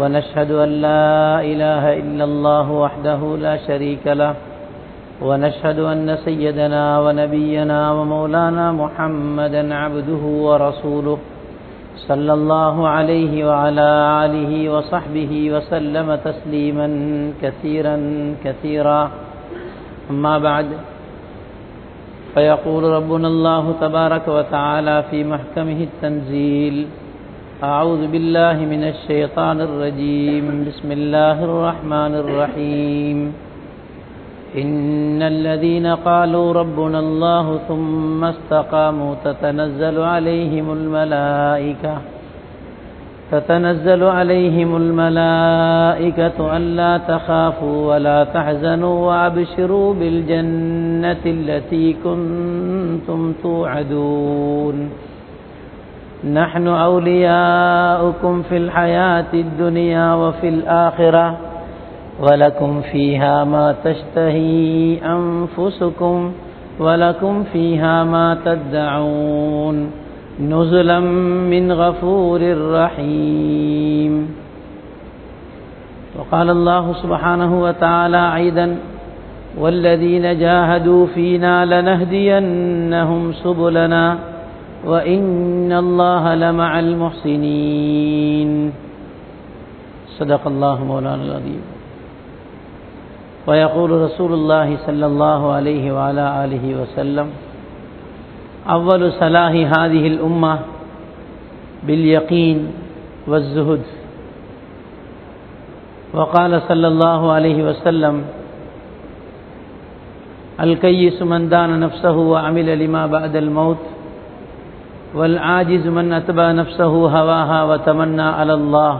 ونشهد أن لا إله إلا الله وحده لا شريك له ونشهد أن سيدنا ونبينا ومولانا محمدا عبده ورسوله صلى الله عليه وعلى آله وصحبه وسلم تسليما كثيرا كثيرا. أما بعد فيقول ربنا الله تبارك وتعالى في محكمه التنزيل أعوذ بالله من الشيطان الرجيم. بسم الله الرحمن الرحيم. إن الذين قالوا ربنا الله ثم استقاموا تتنزل عليهم الملائكة تتنزل عليهم الملائكة ألا تخافوا ولا تحزنوا وأبشروا بالجنة التي كنتم توعدون. نحن أولياؤكم في الحياة الدنيا وفي الآخرة ولكم فيها ما تشتهي أنفسكم ولكم فيها ما تدعون نزلا من غفور رحيم. وقال الله سبحانه وتعالى أيضا والذين جاهدوا فينا لنهدينهم سبلنا وإن الله لمع المحسنين. صدق الله مولانا العظيم. ويقول رسول الله صلى الله عليه وعلى آله وسلم أول صلاح هذه الأمة باليقين والزهد. وقال صلى الله عليه وسلم الكيس من دان نفسه وعمل لما بعد الموت والعاجز من أتبع نفسه هواها وتمنى على الله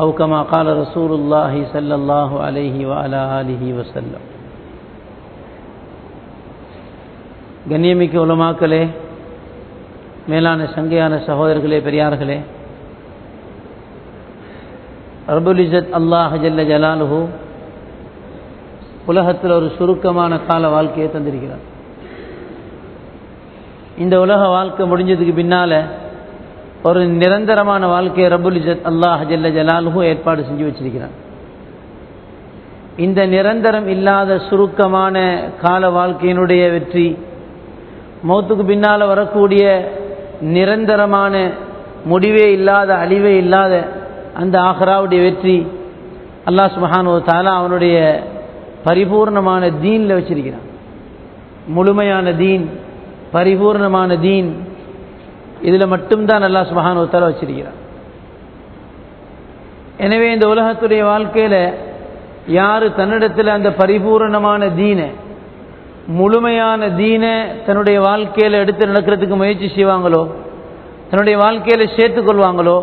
أو كما قال رسول الله صلى الله عليه وعلى آله وسلم கண்ணியமிக்க உலமாக்களே மேலான சங்கையான சகோதரர்களே பெரியார்களே ரபுல் இசத் அல்லாஹ் ஜல்ல ஜலாலுஹு உலகத்தில் ஒரு சுருக்கமான கால வாழ்க்கையை தந்திருக்கிறார் இந்த உலக வாழ்க்கை முடிஞ்சதுக்கு பின்னால ஒரு நிரந்தரமான வாழ்க்கையை ரபுல் அல்லாஹ் ஜல்ல ஜலாலுஹு ஏற்பாடு செஞ்சு வச்சிருக்கிறான். இந்த நிரந்தரம் இல்லாத சுருக்கமான கால வாழ்க்கையினுடைய வெற்றி மௌத்துக்கு பின்னால் வரக்கூடிய நிரந்தரமான முடிவே இல்லாத அழிவே இல்லாத அந்த ஆஹ்ராவுடைய வெற்றி அல்லாஹ் சுபஹானு தாலா அவனுடைய பரிபூர்ணமான தீனில் வச்சிருக்கிறான். முழுமையான தீன் பரிபூர்ணமான தீன். இதில் மட்டும்தான் அல்லா சுபஹானு தாலா வச்சிருக்கிறார் எனவே இந்த உலகத்துடைய வாழ்க்கையில் யார் தன்னிடத்தில் அந்த பரிபூர்ணமான தீனை முழுமையான தீனை தன்னுடைய வாழ்க்கையில் எடுத்து நடக்கிறதுக்கு முயற்சி செய்வாங்களோ தன்னுடைய வாழ்க்கையில் சேர்த்துக்கொள்வாங்களோ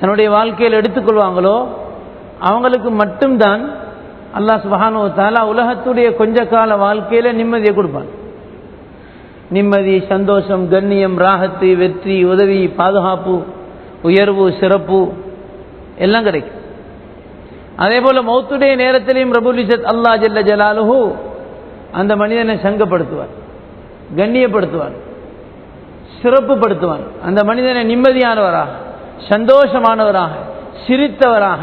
தன்னுடைய வாழ்க்கையில் எடுத்துக்கொள்வாங்களோ அவங்களுக்கு மட்டும்தான் அல்லாஹ் சுபஹானு தாலா உலகத்துடைய கொஞ்ச கால வாழ்க்கையில் நிம்மதியை கொடுப்பான். நிம்மதி சந்தோஷம் கண்ணியம் ராகத்து வெற்றி உதவி பாதுகாப்பு உயர்வு சிறப்பு எல்லாம் கிடைக்கும். அதே போல மௌத்துடைய நேரத்திலையும் ரபுலிசத் அல்லா ஜல்ல ஜலாலுஹூ அந்த மனிதனை சங்கப்படுத்துவார் கண்ணியப்படுத்துவார் சிறப்புப்படுத்துவான் அந்த மனிதனை நிம்மதியானவராக சந்தோஷமானவராக சிரித்தவராக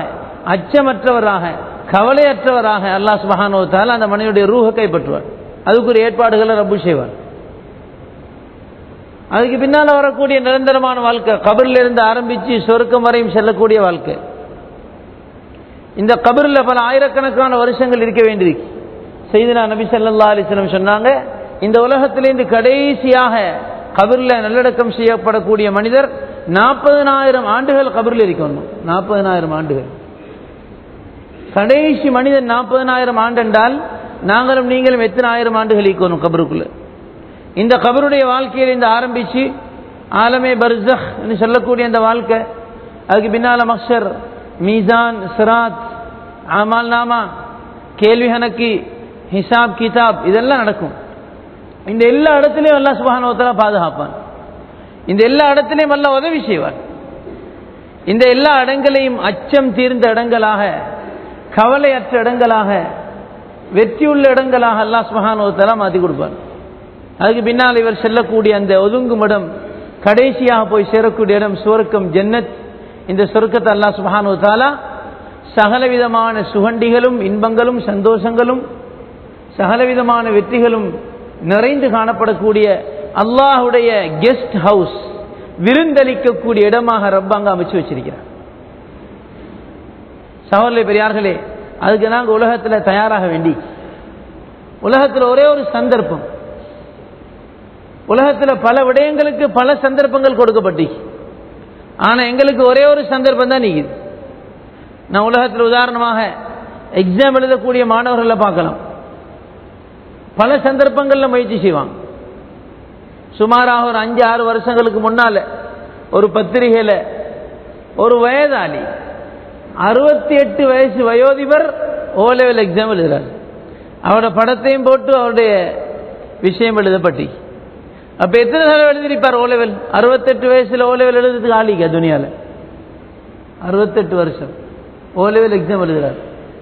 அச்சமற்றவராக கவலையற்றவராக அல்லா சுபஹானோத்தால் அந்த மனிதனுடைய ரூஹ கைப்பற்றுவார். அதுக்குரிய ஏற்பாடுகளை ரப்பு செய்வார். அதுக்கு பின்னால் வரக்கூடிய நிரந்தரமான வாழ்க்கை கபரில் இருந்து ஆரம்பித்து சொருக்கம் வரையும் செல்லக்கூடிய வாழ்க்கை. இந்த கபரில் பல ஆயிரக்கணக்கான வருஷங்கள் இருக்க வேண்டியிருக்கு. செய்தினா நபி சல்லா அலிஸ்லம் சொன்னாங்க இந்த உலகத்திலிருந்து கடைசியாக கபரில் நல்லடக்கம் செய்யப்படக்கூடிய மனிதர் நாற்பதனாயிரம் ஆண்டுகள் கபரில் இருக்கணும் நாற்பதனாயிரம் ஆண்டுகள். கடைசி மனிதன் நாற்பதனாயிரம் ஆண்டு என்றால் நாங்களும் நீங்களும் எத்தனை ஆயிரம் ஆண்டுகள் இருக்கணும் கபருக்குள்ள? இந்த கபருடைய வாழ்க்கையில் இந்த ஆரம்பிச்சு ஆலமே பர்சஹ் சொல்லக்கூடிய அந்த வாழ்க்கை அதுக்கு பின்னால மக்சர் மீசான் சிராத் ஆமால் நாமா கேள்வி கணக்கு ஹிசாப் கிதாப் இதெல்லாம் நடக்கும். இந்த எல்லா இடத்துலையும் அல்லா சுபானோத்தலா பாதுகாப்பான். இந்த எல்லா இடத்துலையும் அல்ல உதவி செய்வான். இந்த எல்லா இடங்களையும் அச்சம் தீர்ந்த இடங்களாக கவலையற்ற இடங்களாக வெற்றியுள்ள இடங்களாக அல்லா சுபஹானுவத்தலா மாற்றி கொடுப்பார் அதுக்கு பின்னால் இவர் செல்லக்கூடிய அந்த ஒதுங்கும் இடம் கடைசியாக போய் சேரக்கூடிய இடம் சுவர்க்கம் ஜன்னத். இந்த சொர்க்கத்தை அல்லா சுபஹானுவத்தாலா சகலவிதமான சுகண்டிகளும் இன்பங்களும் சந்தோஷங்களும் சகலவிதமான வெற்றிகளும் நிறைந்து காணப்படக்கூடிய அல்லாஹுடைய கெஸ்ட் ஹவுஸ் விருந்தளிக்கக்கூடிய இடமாக ரப்பாங்க அமைச்சு வச்சிருக்கிறார். சகோதரி பெரியார்களே அதுக்கு நாங்கள் உலகத்தில் தயாராக வேண்டி உலகத்தில் ஒரே ஒரு சந்தர்ப்பம் உலகத்தில் பல விடயங்களுக்கு பல சந்தர்ப்பங்கள் கொடுக்கப்பட்டு. ஆனால் எங்களுக்கு ஒரே ஒரு சந்தர்ப்பம் தான் நீக்குது. நான் உலகத்தில் உதாரணமாக எக்ஸாம் எழுதக்கூடிய மாணவர்களை பார்க்கலாம். பல சந்தர்ப்பங்களில் முயற்சி செய்வாங்க. சுமாராக ஒரு அஞ்சு ஆறு வருஷங்களுக்கு முன்னால் ஒரு பத்திரிகையில் ஒரு வயதாளி அறுபத்தி எட்டு வயசு வயோதிபர் ஓ லெவல் எக்ஸாம் எழுதுகிறார் அவரோட படத்தையும் போட்டு அவருடைய விஷயம் எழுதப்பட்டு. அப்ப எத்தனை தடவை எழுதியிருப்பார் ஓ லெவல் அறுபத்தெட்டு வயசுல ஓ லெவல் எழுதுறதுக்கு ஆளிக்க துணியால? அறுபத்தெட்டு வருஷம். ஓ லெவல் எக்ஸாம் எழுதுறார்.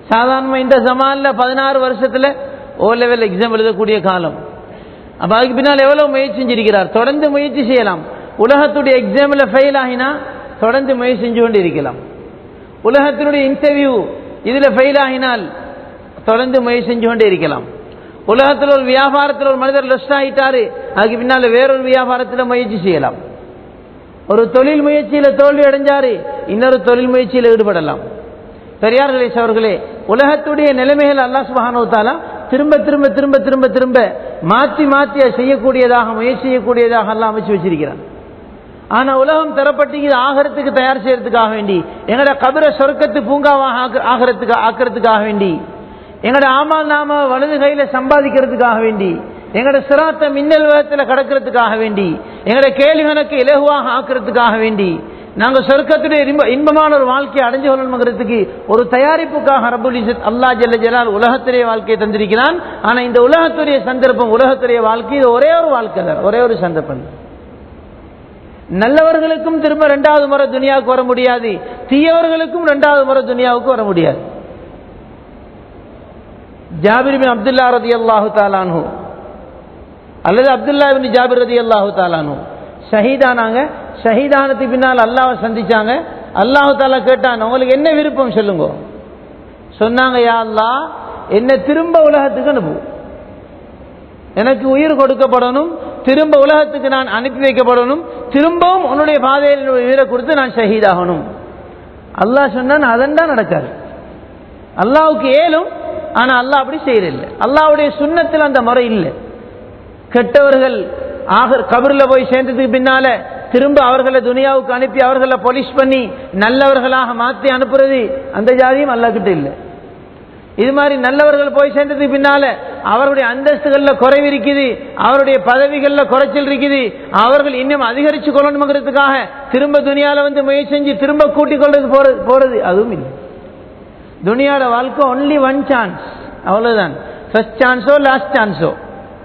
சாதாரண இந்த ஜமான்ல பதினாறு வருஷத்துல ஓ லெவல் எக்ஸாம் எழுதக்கூடிய காலம். அப்ப அதுக்கு பின்னால் எவ்வளவு முயற்சி செஞ்சிருக்கிறார்? தொடர்ந்து முயற்சி செய்யலாம். உலகத்துடைய எக்ஸாம்ல ஃபெயில் ஆகினா தொடர்ந்து முயற்சி செஞ்சு கொண்டு இருக்கலாம் உலகத்தினுடைய இன்டர்வியூ இதுல ஃபெயில் ஆகினால் தொடர்ந்து முயற்சி செஞ்சு கொண்டே இருக்கலாம். உலகத்தில் ஒரு வியாபாரத்தில் ஒரு மனிதர் லொஸ்ட் ஆகிட்டாரு அதுக்கு பின்னால வேறொரு வியாபாரத்தில் முயற்சி செய்யலாம். ஒரு தொழில் முயற்சியில தோல்வி அடைஞ்சாரு இன்னொரு தொழில் முயற்சியில் ஈடுபடலாம். பெரியார்களே அவர்களே உலகத்துடைய நிலைமைகள் அல்லா சுபானோத்தாலா திரும்ப திரும்ப திரும்ப திரும்ப திரும்ப மாற்றி மாற்றி செய்யக்கூடியதாக முயற்சி செய்யக்கூடியதாக எல்லாம் அமைச்சு வச்சிருக்கிறான். ஆனா உலகம் தரப்பட்டு ஆகிறதுக்கு தயார் செய்யறதுக்காக வேண்டி எங்கட கபிர சொர்க்கத்து பூங்காவாக ஆகிறதுக்கு ஆக்கிறதுக்காக வேண்டி எங்களோட ஆமால் நாம வலது கையில சம்பாதிக்கிறதுக்காக வேண்டி எங்களோட சிராத்த மின்னல் வேகத்தில் கடக்கிறதுக்காக வேண்டி எங்களோட கேள்வி கணக்கு இலகுவாக ஆக்கிறதுக்காக வேண்டி நாங்கள் சொர்க்கத்துடைய இன்பமான ஒரு வாழ்க்கையை அடைஞ்சு கொள்ளணுங்கிறதுக்கு ஒரு தயாரிப்புக்காக ரபுல் இசத் அல்லா ஜல்ல ஜலால் உலகத்துடைய வாழ்க்கையை தந்திருக்கிறான். ஆனா இந்த உலகத்துடைய சந்தர்ப்பம் உலகத்துடைய வாழ்க்கை ஒரே ஒரு வாழ்க்கை தான் ஒரே ஒரு சந்தர்ப்பம். நல்லவர்களுக்கும் திரும்ப ரெண்டாவது முறை துனியாவுக்கு வர முடியாது தீயவர்களுக்கும் ரெண்டாவது முறை துனியாவுக்கு வர முடியாது. ஜாபிர்பின் அப்துல்லா ரதி அல்லாஹு தாலானு அல்லது அப்துல்லா பின் ஜாபிர் ரதி அல்லாஹு தாலானு ஷஹீதானாங்க. ஷஹீதானத்துக்கு பின்னால் அல்லாவை சந்திச்சாங்க. அல்லாஹு தாலா கேட்டான் உங்களுக்கு என்ன விருப்பம் சொல்லுங்க? சொன்னாங்க யா அல்லா என்ன திரும்ப உலகத்துக்கு அனுப்பு. எனக்கு உயிர் கொடுக்கப்படணும். திரும்ப உலகத்துக்கு நான் அனுப்பி வைக்கப்படணும். திரும்பவும் உன்னுடைய பாதையில் உயிரை கொடுத்து நான் ஷஹீதாகணும். அல்லாஹ் சொன்னான் அதன் தான் நடக்காது. அல்லாவுக்கு ஏலும் ஆனா அல்லாஹ் அப்படி செய்யறதில்லை. அல்லாவுடைய சுண்ணத்தில் அந்த முறை இல்லை. கெட்டவர்கள் ஆக கபரில் போய் சேர்ந்ததுக்கு பின்னால திரும்ப அவர்களை துனியாவுக்கு அனுப்பி அவர்களை பொலிஷ் பண்ணி நல்லவர்களாக மாற்றி அனுப்புறது அந்த ஜாதியும் அல்லா கிட்ட இல்லை. இது மாதிரி நல்லவர்கள் போய் சேர்ந்ததுக்கு பின்னால அவருடைய அந்தஸ்துகள்ல குறைவு இருக்குது அவருடைய பதவிகள்ல குறைச்சல் இருக்குது அவர்கள் இன்னும் அதிகரிச்சு கொள்ளணுங்கிறதுக்காக திரும்ப துனியால வந்து முயற்சி செஞ்சு திரும்ப கூட்டிக் கொள்றது போறது போறது அதுவும் இல்லை. துனியாட வாழ்க்கை ஒன்லி ஒன் சான்ஸ் அவ்வளவுதான். ஃபர்ஸ்ட் சான்ஸோ லாஸ்ட் சான்ஸோ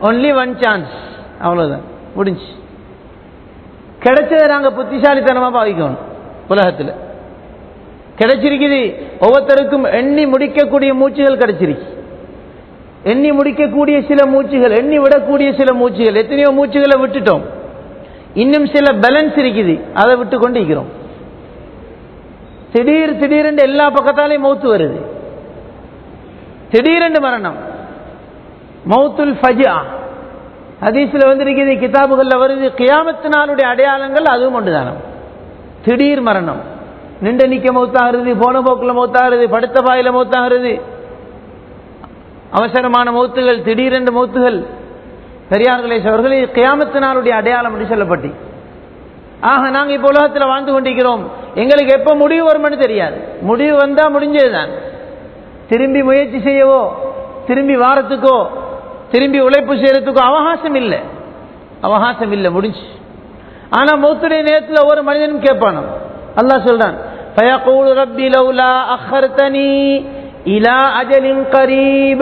ஒன்லி ஒன் சான்ஸ் அவ்வளவுதான். முடிஞ்சு. கிடைச்சதை நாங்க புத்திசாலித்தனமா பாவிக்கணும் உலகத்தில். கிடைச்சிருக்குது. ஒவ்வொருத்தருக்கும் எண்ணி முடிக்கக்கூடிய மூச்சுகள் கிடைச்சிருக்கு. எண்ணி முடிக்கக்கூடிய சில மூச்சுகள் எண்ணி விடக்கூடிய சில மூச்சுகள். எத்தனையோ மூச்சுகளை விட்டுட்டோம். இன்னும் சில பேலன்ஸ் இருக்குது. அதை விட்டு கொண்டு இருக்கிறோம் திடீர் திடீரென்று எல்லா பக்கத்தாலையும் மௌத்து வருது. திடீரென்று மரணம். மௌத்துல் ஃபஜா ஹதீஸில் வந்திருக்கிறது கிதாபுகளில் வருது கியாமத்தினாலுடைய அடையாளங்கள் அதுவும் ஒன்றுதானம். திடீர் மரணம். நின்று நிற்க மௌத்தாகிறது போன போக்கில் மௌத்தாகிறது படுத்த பாயில மௌத்தாகிறது அவசரமான மௌத்துகள் திடீரென்று மௌத்துகள் பெரியார்களே அவர்களே கியாமத்துனாருடைய அடையாளம் என்று சொல்லப்பட்டு. ஆக நாங்கள் இப்போ உலகத்தில் வாழ்ந்து கொண்டிருக்கிறோம். எங்களுக்கு எப்போ முடிவு வரும்னு தெரியாது. முடிவு வந்தால் முடிஞ்சதுதான். திரும்பி முயற்சி செய்யவோ திரும்பி வாரத்துக்கோ திரும்பி உழைப்பு செய்யறதுக்கோ அவகாசம் இல்லை அவகாசம் இல்லை முடிஞ்சு ஆனா மௌத்துடைய நேரத்தில் ஒவ்வொரு மனிதனும் கேட்பானோ அல்லாஹ் சொல்றான் فيقول ربي لولا أخرتني إلى أجل قريب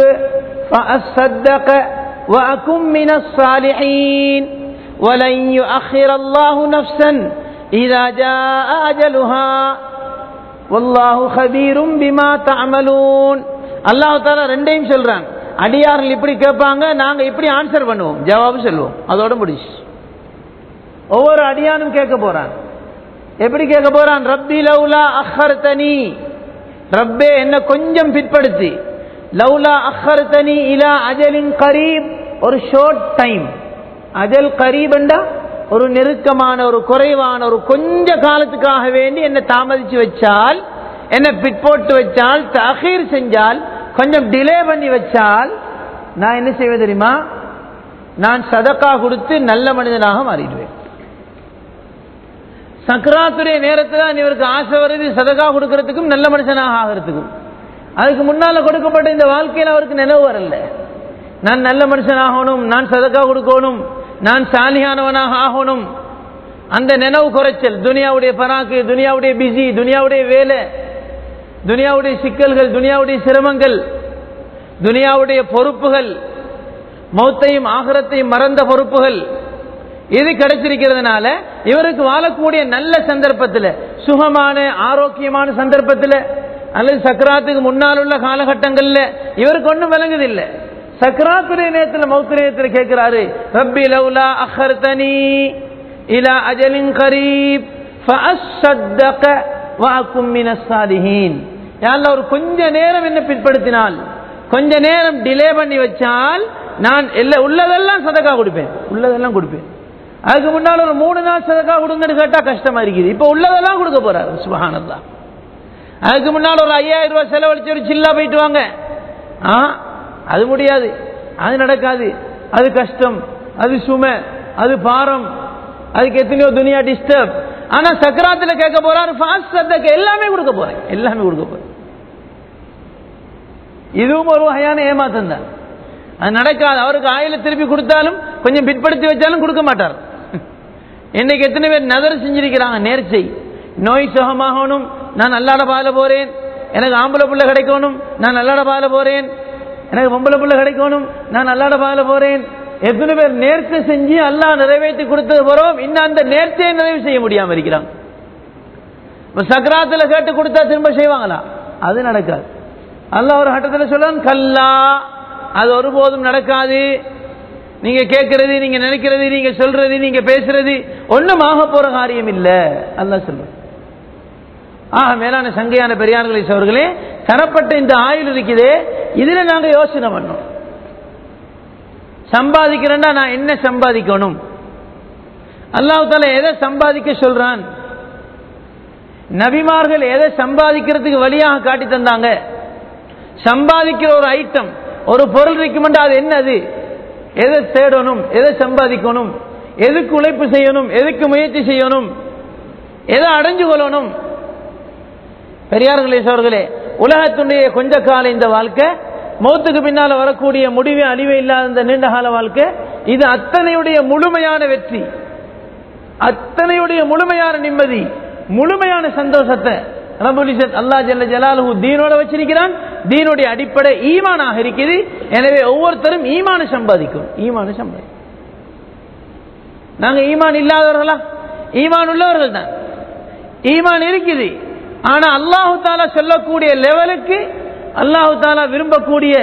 فأصدق وأكن من الصالحين ولن يؤخر الله نفسا إذا جاء أجلها ஒல்லாஹு ஹபீரும் பிமா தாமலூன் அல்லாஹு தாலா ரெண்டையும் சொல்றாங்க அடியார்கள் இப்படி கேட்பாங்க நாங்க இப்படி ஆன்சர் பண்ணுவோம். ஜவாபு சொல்லுவோம். அதோட முடிச்சு. ஒவ்வொரு அடியானும் கேட்க போறான். எப்படி கேட்க போறான்? ரப்பி லவுலா அஹர் தனி ரப்பே என்ன கொஞ்சம் பிற்படுத்தி. லவ்லா அஹர் தனி இலா அஜலின் கரீப். ஒரு ஷோர்ட் டைம் அஜல் கரீப் என்றா ஒரு நெருக்கமான ஒரு குறைவான ஒரு கொஞ்ச காலத்துக்காக வேண்டி என்னை தாமதிச்சு வச்சால் என்னை பிற்போட்டு வச்சால் தகீர் செஞ்சால் கொஞ்சம் டிலே பண்ணி வச்சால் நான் என்ன செய்வேன் தெரியுமா? நான் சதக்கா கொடுத்து நல்ல மனிதனாக மாறிடுவேன். சக்கராத்துடைய நேரத்தில் இவருக்கு ஆசை வருது சதகா கொடுக்கறதுக்கும் நல்ல மனுஷனாக ஆகிறதுக்கும். அதுக்கு முன்னால கொடுக்கப்பட்ட இந்த வாழ்க்கையில் அவருக்கு நினைவு வரல. நான் நல்ல மனுஷனாகணும் நான் சதக்கா கொடுக்கணும் நான் சாலியானவனாக ஆகணும். அந்த நினைவு குறைச்சல் துனியாவுடைய பராக்கு துனியாவுடைய பிஸி துனியாவுடைய வேலை துனியாவுடைய சிக்கல்கள் துனியாவுடைய சிரமங்கள் துனியாவுடைய பொறுப்புகள் மௌத்தையும் ஆகரத்தையும் மறந்த பொறுப்புகள் இது கிடைச்சிருக்கிறதுனால இவருக்கு வாழக்கூடிய நல்ல சந்தர்ப்பத்தில் சுகமான ஆரோக்கியமான சந்தர்ப்பத்தில் அல்லது சக்கராத்துக்கு முன்னால் உள்ள காலகட்டங்களில் இவருக்கு ஒன்றும் விளங்குதில்லை. சக்கராத்துடைய நேரத்தில் மௌத்து நேரத்தில் கேட்கிறாரு ரப்பி லவுலா அஹர்தனி இலா அஜலின் கரீப் ஒரு கொஞ்ச நேரம் என்ன பிற்படுத்தினால் கொஞ்ச நேரம் டிலே பண்ணி வச்சால் நான் உள்ளதெல்லாம் சதக்கா கொடுப்பேன். உள்ளதெல்லாம் கொடுப்பேன். அதுக்கு முன்னால் ஒரு மூணு நாள் சதக்கா கொடுங்கன்னு கேட்டா கஷ்டமா இருக்குது. இப்ப உள்ளதெல்லாம் கொடுக்க போறாரு. சுபஹானந்தா அதுக்கு முன்னால் ஒரு ஐயாயிரம் ரூபாய் செலவழிச்சு ஒரு சில்லா போயிட்டு வாங்க. ஆ? அது முடியாது. அது நடக்காது. அது கஷ்டம். அது சுமை. அது பாரம். அதுக்கு எத்தனையோ துனியா டிஸ்டர்ப் ஆனா சக்கராத்துல கேட்க போறாரு ஃபாஸ்ட் சத்தக்கு எல்லாமே கொடுக்க போறேன். எல்லாமே கொடுக்க போறேன். இதுவும் ஒரு வகையான ஏமாத்தம் தான் அது நடக்காது. அவருக்கு ஆயில திருப்பி கொடுத்தாலும் கொஞ்சம் பிற்படுத்தி வச்சாலும் கொடுக்க மாட்டார். இன்னைக்கு எத்தனை பேர் நதர் செஞ்சிருக்கிறாங்க? நேர்ச்சை. நோய் சுகமாகணும். நான் நல்லாட பால போறேன். எனக்கு ஆம்பளை புள்ள கிடைக்கணும். நான் நல்லாட பால போறேன். எனக்கு பொம்பளை பிள்ளை கிடைக்கணும். நான் அல்லாட பால போறேன். எத்தனை பேர் நேர்த்து செஞ்சு அல்லாஹ் நிறைவேற்றி கொடுத்தது போறோம். இன்னும் அந்த நேர்த்தையை நிறைவு செய்ய முடியாம இருக்கிறான். சக்கராத்துல கேட்டு கொடுத்தா திரும்ப செய்வாங்களா? அது நடக்காது. அல்ல ஒரு கட்டத்தில் சொல்றான் கல்லா அது ஒருபோதும் நடக்காது. நீங்க கேட்கறது நீங்க நினைக்கிறது நீங்க சொல்றது நீங்க பேசுறது ஒண்ணும் ஆக போற காரியம் இல்லை. அல்ல சொல்றான். ஆக மேலான சங்கையான பெரியார்களை அவர்களே தரப்பட்ட இந்த ஆயுள் இருக்குதே இதுல நாங்க யோசனை பண்ணோம். சம்பாதிக்கிறேன்னா நான் என்ன சம்பாதிக்கணும்? அல்லாஹால எதை சம்பாதிக்க சொல்றான்? நபிமார்கள் எதை சம்பாதிக்கிறதுக்கு வழியாக காட்டி தந்தாங்க? சம்பாதிக்கிற ஒரு ஐட்டம் ஒரு பொருள் இருக்குமெண்டா அது என்னது? எதை தேடணும்? எதை சம்பாதிக்கணும்? எதுக்கு உழைப்பு செய்யணும்? எதுக்கு முயற்சி செய்யணும்? எதை அடைஞ்சு கொள்ளணும்? பெரியார்களே சோர்களே உலகத்துடைய கொஞ்ச கால இந்த வாழ்க்கை மௌத்துக்கு பின்னால வரக்கூடிய முடிவே அழிவே இல்லாத இந்த நீண்ட கால வாழ்க்கை இது அத்தனையுடைய முழுமையான வெற்றி. அத்தனையுடைய முழுமையான நிம்மதி முழுமையான சந்தோஷத்தை ரபுலிசத் அல்லா ஜல்ல ஜலாலு தீனோட வச்சிருக்கிறான். தீனுடைய அடிப்படை ஈமானாக இருக்குது. எனவே ஒவ்வொருத்தரும் ஈமான சம்பாதிக்கும். ஈமான சம்பாதி நாங்க ஈமான் இல்லாதவர்களா? ஈமான் உள்ளவர்கள் தான் ஈமான் இருக்குது. ஆனா அல்லாஹு தாலா சொல்லக்கூடிய லெவலுக்கு அல்லாஹு தாலா விரும்பக்கூடிய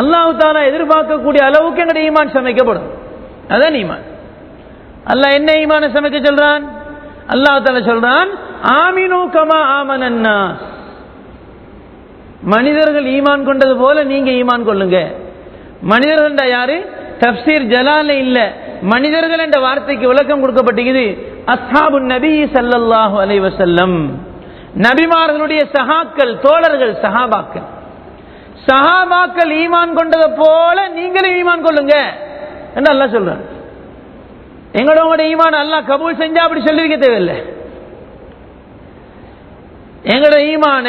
அல்லாஹு தாலா எதிர்பார்க்கக்கூடிய அளவுக்கு எங்களுடைய ஈமான் சமைக்கப்படும். அதான் ஈமான். அல்லாஹ் என்ன ஈமான சமைக்க சொல்றான்? அல்லாஹு தாலா சொல்றான் ஆமினு கமா ஆமனன்னா மனிதர்கள் ஈமான் கொண்டது போல நீங்க ஈமான் கொள்ளுங்க. மனிதர்கள் யாரு? தப்சீர் ஜலால இல்ல. மனிதர்கள் என்ற வார்த்தைக்கு விளக்கம் கொடுக்கப்பட்டிருக்குது. அஸ்ஹாபு நபி சல்லாஹூ அலைவசல்லம் நபிமார்களுடைய சகாக்கள் தோழர்கள் சஹாபாக்கள் சஹாபாக்கள் ஈமான் கொண்டதை போல நீங்களும் ஈமான் கொள்ளுங்க என்று அல்லாஹ் சொல்றான். எங்களோட ஈமான் அல்லா கபூல் செஞ்சா அப்படி சொல்லியிருக்க தேவையில்லை. எங்களோட ஈமான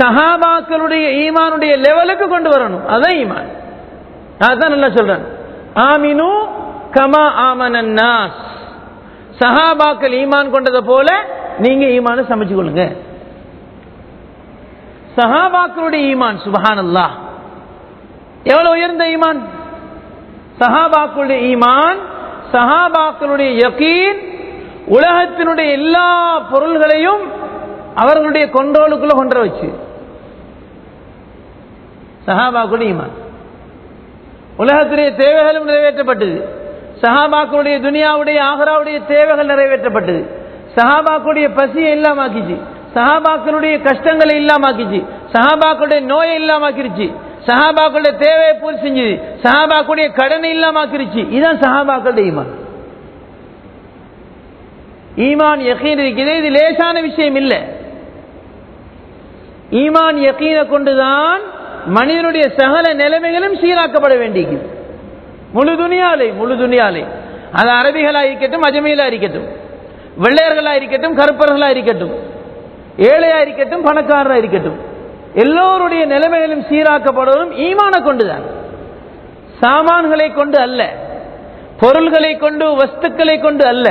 சஹாபாக்களுடைய ஈமானுடைய லெவலுக்கு கொண்டு வரணும். அதான் ஈமான். அதான் நல்லா சொல்றேன். ஆமினு கமா ஆமனன்னாஸ் சஹாபாக்கள் ஈமான் கொண்டதை போல நீங்க ஈமான சமைச்சு கொள்ளுங்க. சஹாபாக்களுடைய ஈமான் சுபஹான் அல்லா எவ்வளவு உயர்ந்த ஈமான்? சஹாபாக்களுடைய ஈமான் சஹாபாக்களுடைய யகீன் உலகத்தினுடைய எல்லா பொருள்களையும் அவர்களுடைய கொண்டோலுக்குள்ள கொன்ற வச்சு. சஹாபாக்களுடைய ஈமான். உலகத்துடைய தேவைகளும் நிறைவேற்றப்பட்டது. சஹாபாக்களுடைய துனியாவுடைய ஆகராவுடைய தேவைகள் நிறைவேற்றப்பட்டது. சஹாபாக்களுடைய பசியை இல்லாமாக்கிச்சு. சஹாபாக்களுடைய கஷ்டங்களை இல்லாமாக்கிச்சு. சஹாபாக்களுடைய நோயை இல்லாமாக்கிருச்சு. சஹாபாக்களுடைய தேவையை பூர்த்தி செஞ்சது. சஹாபாக்களுடைய கடனை இல்லாமாக்கிருச்சு. இதுதான் சஹாபாக்களுடைய ஈமான். ஈமான் யகீன் இருக்குது இது லேசான விஷயம் இல்லை. ஈமான் யகீனை கொண்டுதான் மனிதனுடைய சகல நிலைமைகளும் சீராக்கப்பட வேண்டியது முழு துணியாலே முழு துணியாலே. அது அரபிகளா இருக்கட்டும் அஜமையிலா இருக்கட்டும் வெள்ளையர்களா இருக்கட்டும் கருப்பர்களா இருக்கட்டும் ஏழையா இருக்கட்டும் பணக்காரரா இருக்கட்டும் எல்லோருடைய நிலைமைகளும் சீராக்கப்படுவதும் ஈமான கொண்டுதான். சாமான்களை கொண்டு அல்ல பொருள்களை கொண்டு வஸ்துக்களை கொண்டு அல்ல.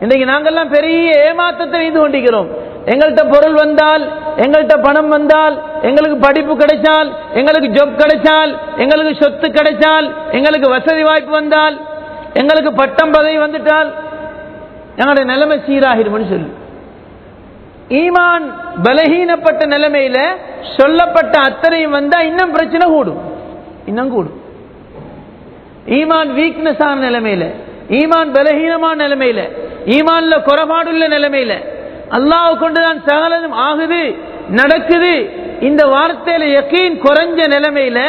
இன்னைக்கு நாங்கள்லாம் பெரிய ஏமாற்றத்தை செய்து கொண்டிருக்கிறோம். எங்கள்கிட்ட பொருள் வந்தால் எங்கள்கிட்ட பணம் வந்தால் எங்களுக்கு படிப்பு கிடைச்சால் எங்களுக்கு ஜொப் கிடைச்சால் எங்களுக்கு சொத்து கிடைச்சால் எங்களுக்கு வசதி வாய்ப்பு வந்தால் எங்களுக்கு பட்டம் பதவி வந்துட்டால் எங்களுடைய நிலைமை சீராகிரும்னு சொல்லு ஈமான் பலகீனப்பட்ட நிலைமையில சொல்லப்பட்ட அத்தனையும் வந்தா இன்னும் பிரச்சனை கூடும் இன்னும் கூடும் ஈமான் வீக்னஸ் ஆன நிலைமையில ஈமான் பலகீனமான நிலைமையில ஈமான்ல குறைபாடுள்ள நிலைமையில அல்லாஹ் கொண்டுதான் சகலதும் ஆகுது நடக்குது இந்த வார்த்தையில யக்கீன் குறைஞ்ச நிலைமையில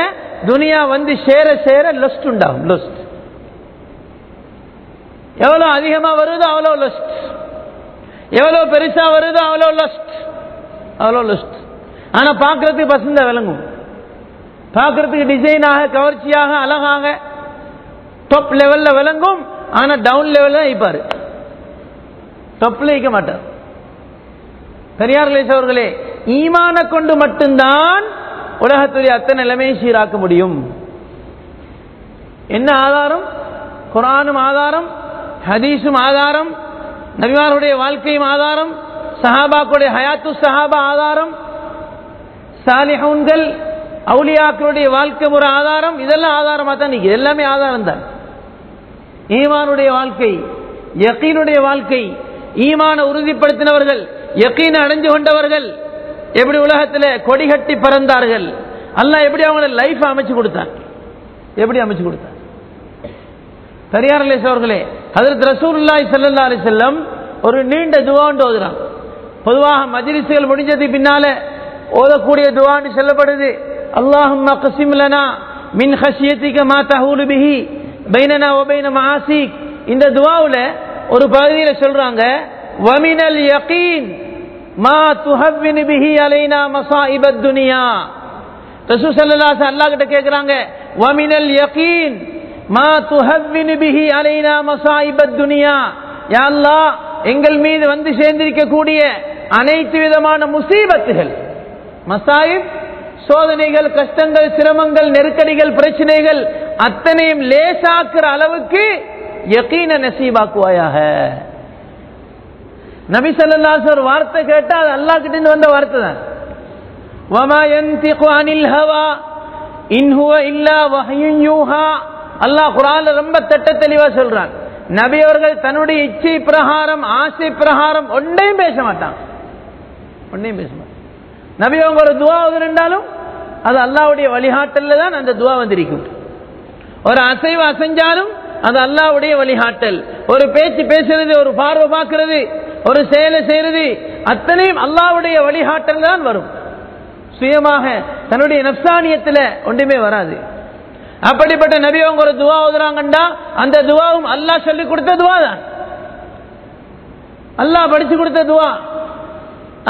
துனியா வந்து சேர சேர லொஸ்ட் உண்டாகும் லொஸ்ட் எவ்வளவு அதிகமா வருதோ அவ்வளோ லஸ்ட் எவ்வளவு பெருசா வருதோ அவ்வளோ லஸ்ட் அவ்வளோ லஸ்ட் ஆனா பாக்குறதுக்கு பசந்த விளங்கும். பார்க்கறதுக்கு டிசைனாக கவர்ச்சியாக அழகாக டாப் லெவல்ல விளங்கும். ஆனா டவுன் லெவலில் தான் இருப்பாரு வைக்க மாட்டார். பெரியார் அவர்களே ஈமான கொண்டு மட்டும்தான் உலகத்துடைய அத்தனை நிலைமையை சீராக்க முடியும். என்ன ஆதாரம்? குரானும் ஆதாரம். ஹதீஸும் ஆதாரம் நபிமாருடைய வாழ்க்கையும் ஆதாரம் சஹாபாக்களுடைய ஹயாத்து சஹாபா ஆதாரம் சாலிஹூன்கள் அவுலியாக்களுடைய வாழ்க்கை முறை ஆதாரம் இதெல்லாம் ஆதாரமாக தான் எல்லாமே ஆதாரம் தான். ஈமானுடைய வாழ்க்கை யக்கீனுடைய வாழ்க்கை ஈமான உறுதிப்படுத்தினவர்கள் யக்கீனை அடைஞ்சு கொண்டவர்கள் எப்படி உலகத்தில் கொடி கட்டி பறந்தார்கள் அல்லா எப்படி அவங்கள லைஃப் அமைச்சு கொடுத்தான். எப்படி அமைச்சு கொடுத்தான். பெரியார் அவர்களே ஹதரத் ரசூல்லாய் ஸல்லல்லாஹு அலி செல்லம் ஒரு நீண்ட துவாண்டு ஓதுறான். பொதுவாக மஜ்லிஸ்கள் முடிஞ்சது பின்னால ஓதக்கூடிய துவான்னு சொல்லப்படுது. அல்லாஹும் கஸிம் மின் ஹஷியத்திக மா தஹூலு பிஹி பைனனா ஒபைன மாசிக் இந்த துவாவுல ஒரு பகுதியில் சொல்றாங்க வமினல் யகீன் மா துஹவ்வின் பிஹி அலைனா மசாயிபத் துனியா. ரசூ ஸல்லல்லாஹு அல்லாஹ் கிட்ட கேக்குறாங்க வமினல் யகீன் மா துஹவ்வின் பிஹி அலைனா மசாயிபத் துனியா. யா அல்லாஹ் எங்கள் மீது வந்து சேர்ந்திருக்கக்கூடிய அனைத்து விதமான முசீபத்துகள். மசாயிப் சோதனைகள் கஷ்டங்கள் சிரமங்கள் நெருக்கடிகள் பிரச்சனைகள் அத்தனையும் லேசாக்குற அளவுக்கு யக்கீன நசீபாக்குவாயாக. நபி சொல்லாஸ் ஒரு வார்த்தை கேட்டா அது அல்லாஹ் கிட்ட வந்த வார்த்தை தான். வமா யன்திகு அனில் ஹவா இன்ஹுவ இல்லா வஹ்யுன் யூஹா. அல்லாஹ் குரான் ரொம்ப திட்ட தெளிவா சொல்றான். நபி அவர்கள் தன்னுடைய இச்சை பிரகாரம் ஆசை பிரகாரம் ஒன்றையும் பேச மாட்டான். ஒன்றையும் பேச மாட்டான். நபி அவங்க ஒரு துவா இருந்தாலும் அது அல்லாவுடைய வழிகாட்டல்ல தான் அந்த துவா வந்திருக்கும். ஒரு அசைவு அசைஞ்சாலும் அது அல்லாவுடைய வழிகாட்டல். ஒரு பேச்சு பேசுறது ஒரு பார்வை பார்க்கறது ஒரு செயலை செய்யறது அத்தனையும் அல்லாவுடைய வழிகாட்டல் தான் வரும். சுயமாக தன்னுடைய நப்சானியத்தில் ஒன்றுமே வராது. அப்படிப்பட்ட நபி அவங்க ஒரு துவா ஓதுறாங்கண்டா அந்த துவாவும் அல்லாஹ் சொல்லி கொடுத்த துவா தான் அல்லாஹ் படிச்சு கொடுத்த துவா.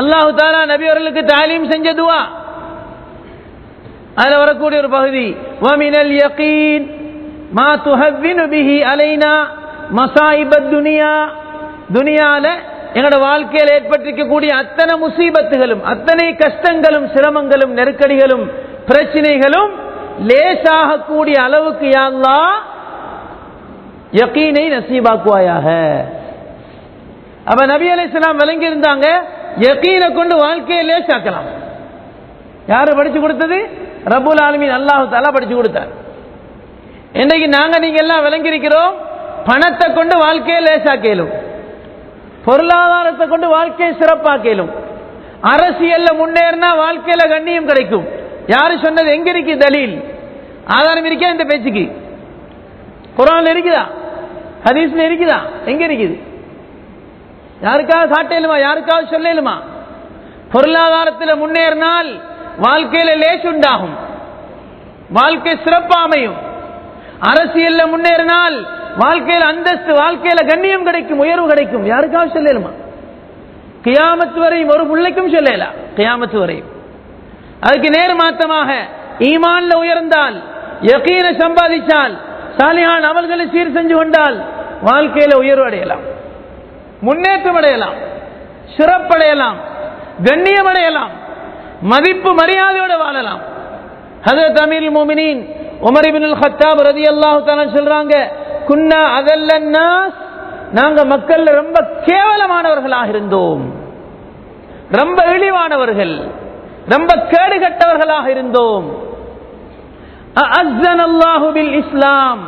அல்லாஹு தாலா நபி அவர்களுக்கு தாலீம் செஞ்ச துவா. அதுல வரக்கூடிய ஒரு பகுதி வமினல் யகீன் மா துஹவ்வினு பிஹி அலைனா மசாயிபத் துனியா. துனியால எங்களோட வாழ்க்கையில் ஏற்பட்டிருக்கக்கூடிய அத்தனை முசீபத்துகளும் அத்தனை கஷ்டங்களும் சிரமங்களும் நெருக்கடிகளும் பிரச்சனைகளும் லேசாக கூடிய அளவுக்கு யாழ்லா யக்கீனை நசீபாக்குவாயாக. அப்ப நபி அலி இஸ்லாம் விளங்கி இருந்தாங்க யக்கீனை கொண்டு வாழ்க்கையை லேசாக்கலாம். யாரு படிச்சு கொடுத்தது? ரபுல் ஆலமின் அல்லாஹு தாலா படிச்சு கொடுத்தார். இன்னைக்கு நாங்க நீங்க எல்லாம் விளங்கியிருக்கிறோம் பணத்தை கொண்டு வாழ்க்கையை லேசாக்கலும் பொருளாதாரத்தை கொண்டு வாழ்க்கையை சிறப்பாக்கலும் அரசியல்ல முன்னேறினா வாழ்க்கையில கண்ணியம் கிடைக்கும். யாரு சொன்னது எங்க இருக்கு தலீல்? ஆதாரம் இருக்கா இந்த பேச்சுக்கு? குரான்ல இருக்குதா? ஹதீஸ்ல இருக்குதா? எங்க இருக்குது? யாருக்காவது காட்டலுமா யாருக்காவது சொல்லலுமா பொருளாதாரத்தில் முன்னேறினால் வாழ்க்கையில லேஸ் உண்டாகும் வாழ்க்கை சிறப்பாமையும். அரசியல்ல முன்னேறினால் வாழ்க்கையில் அந்தஸ்து வாழ்க்கையில கண்ணியம் கிடைக்கும் உயர்வு கிடைக்கும். யாருக்காவது சொல்லலுமா கியாமத்து வரையும் ஒரு பிள்ளைக்கும் சொல்லலாம் கியாமத்து வரையும். அதுக்கு நேர் மாத்தமாக ஈமான்ல உயர்ந்தால் யக்கீன சம்பாதிச்சால் சாலிஹான் அமல்களை சீர் செஞ்சு கொண்டால் வாழ்க்கையில உயர்வு அடையலாம். முன்னேற்றம் அடையலாம். சிறப்படையலாம் கண்ணியம் அடையலாம். மதிப்பு மரியாதையோடு வாழலாம். அது தமிழ் மோமினின் உமர் ஹத்தாப் ரதி அல்லாஹு சொல்றாங்க குன்னா அதல்லன்னா நாங்க மக்கள் ரொம்ப கேவலமானவர்களாக இருந்தோம். ரொம்ப இழிவானவர்கள். ரொம்ப கேடுகட்டவர்களாக இருந்தோம். அல்லாஹுபில் இஸ்லாம்.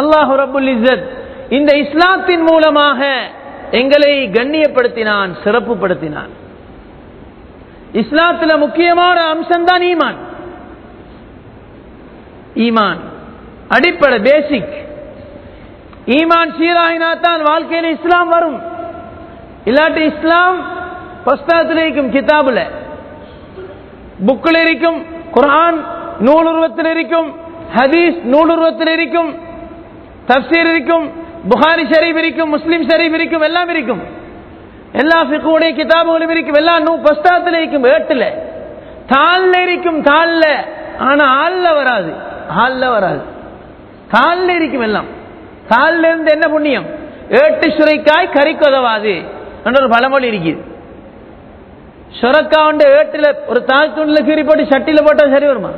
அல்லாஹு ரபுல் இஸ்ஸத். இந்த இஸ்லாத்தின் மூலமாக எங்களை கண்ணியப்படுத்தினான் சிறப்புப்படுத்தினான் இஸ்லாத்துல முக்கியமான அம்சம் தான் ஈமான். ஈமான். அடிப்படை பேசிக் ஈமான் சீராயினா தான் வாழ்க்கையில் இஸ்லாம் வரும். இல்லாட்டி இஸ்லாம் புஸ்தகத்தில் இருக்கும் கிதாபுல புக்கில் இருக்கும் குரான் நூலுருவத்தில் இருக்கும் ஹதீஸ் நூலுருவத்தில் இருக்கும் தப்சீர் இருக்கும் புகாரி ஷரீப் இருக்கும் முஸ்லீம் ஷரீப் இருக்கும் எல்லாம் இருக்கும். எல்லா ஃபிக்குடைய கிதாபுகளும் இருக்கும். எல்லா நூ புஸ்தகத்தில் இருக்கும் ஏட்டில். தாளில் இருக்கும் தாளில். ஆனா ஆள்ல வராது. ஆள்ல வராது. காலில் இருக்கும் எல்லாம். காலில் இருந்து என்ன புண்ணியம்? ஏட்டு சுரைக்காய் கறிக்கு உதவாது என்ற ஒரு பழமொழி இருக்குது. சுரக்கா ஏட்டில் ஏட்டுல ஒரு தாழ் துண்டுல கீறி போட்டு சட்டியில போட்டா சரி வருமா?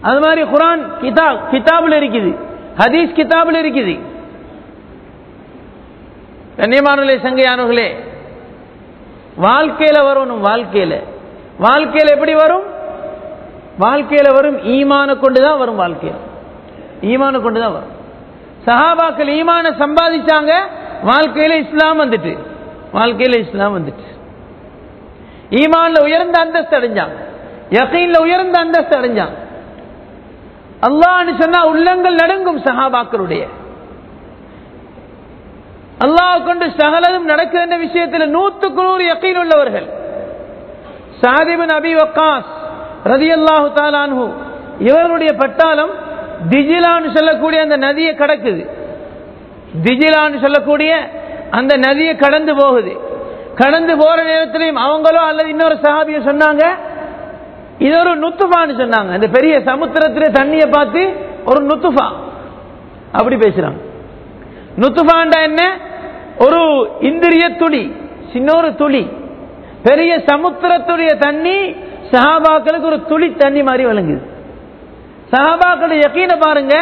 அது மாதிரி குரான் கிதாப் கிதாபுல இருக்குது. ஹதீஸ் கிதாபுல இருக்குது. கண்ணியமானவர்களே சங்கையானவர்களே வாழ்க்கையில வரணும் வாழ்க்கையில. வாழ்க்கையில எப்படி வரும்? வாழ்க்கையில வரும் ஈமான கொண்டுதான் வரும் வாழ்க்கையில். ஈமான கொண்டுதான் வரும். சஹாபாக்கள் ஈமான சம்பாதிச்சாங்க வாழ்க்கையில இஸ்லாம் வந்துட்டு. வாழ்க்கையில இஸ்லாம் வந்துட்டு. ஈமான்ல உயர்ந்த அந்தஸ்து அடைஞ்சான். யகீன்ல உயர்ந்த அந்தஸ்து அடைஞ்சான். அல்லான்னு சொன்னா உள்ளங்கள் நடுங்கும் சஹாபாக்களுடைய. அல்லாஹ் கொண்டு சகலதும் நடக்குகின்ற விஷயத்தில் நூத்துக்கு நூறு யக்கீன் உள்ளவர்கள். சாதிபின் அபி வக்காஸ் ரதி அல்லாஹு தாலான்ஹு இவர்களுடைய பட்டாளம் திஜிலான்னு சொல்லக்கூடிய அந்த நதியை கடக்குது. திஜிலான்னு சொல்லக்கூடிய அந்த நதியை கடந்து போகுது. கடந்து போற நேரத்திலையும் அவங்களோ அல்லது இன்னொரு சஹாபிய சொன்னாங்க. இது ஒரு நுத்துஃபான்னு சொன்னாங்க. இந்த பெரிய சமுத்திரத்திலே தண்ணியை பார்த்து ஒரு நுத்துஃபா. அப்படி பேசுறாங்க. நுத்துஃபாண்டா என்ன? ஒரு இந்திரிய துளி சின்ன ஒரு துளி. பெரிய சமுத்திரத்துடைய தண்ணி சஹாபாக்களுக்கு ஒரு துளி தண்ணி மாதிரி விளங்குது சஹாபாக்களுடைய யக்கீன பாருங்க.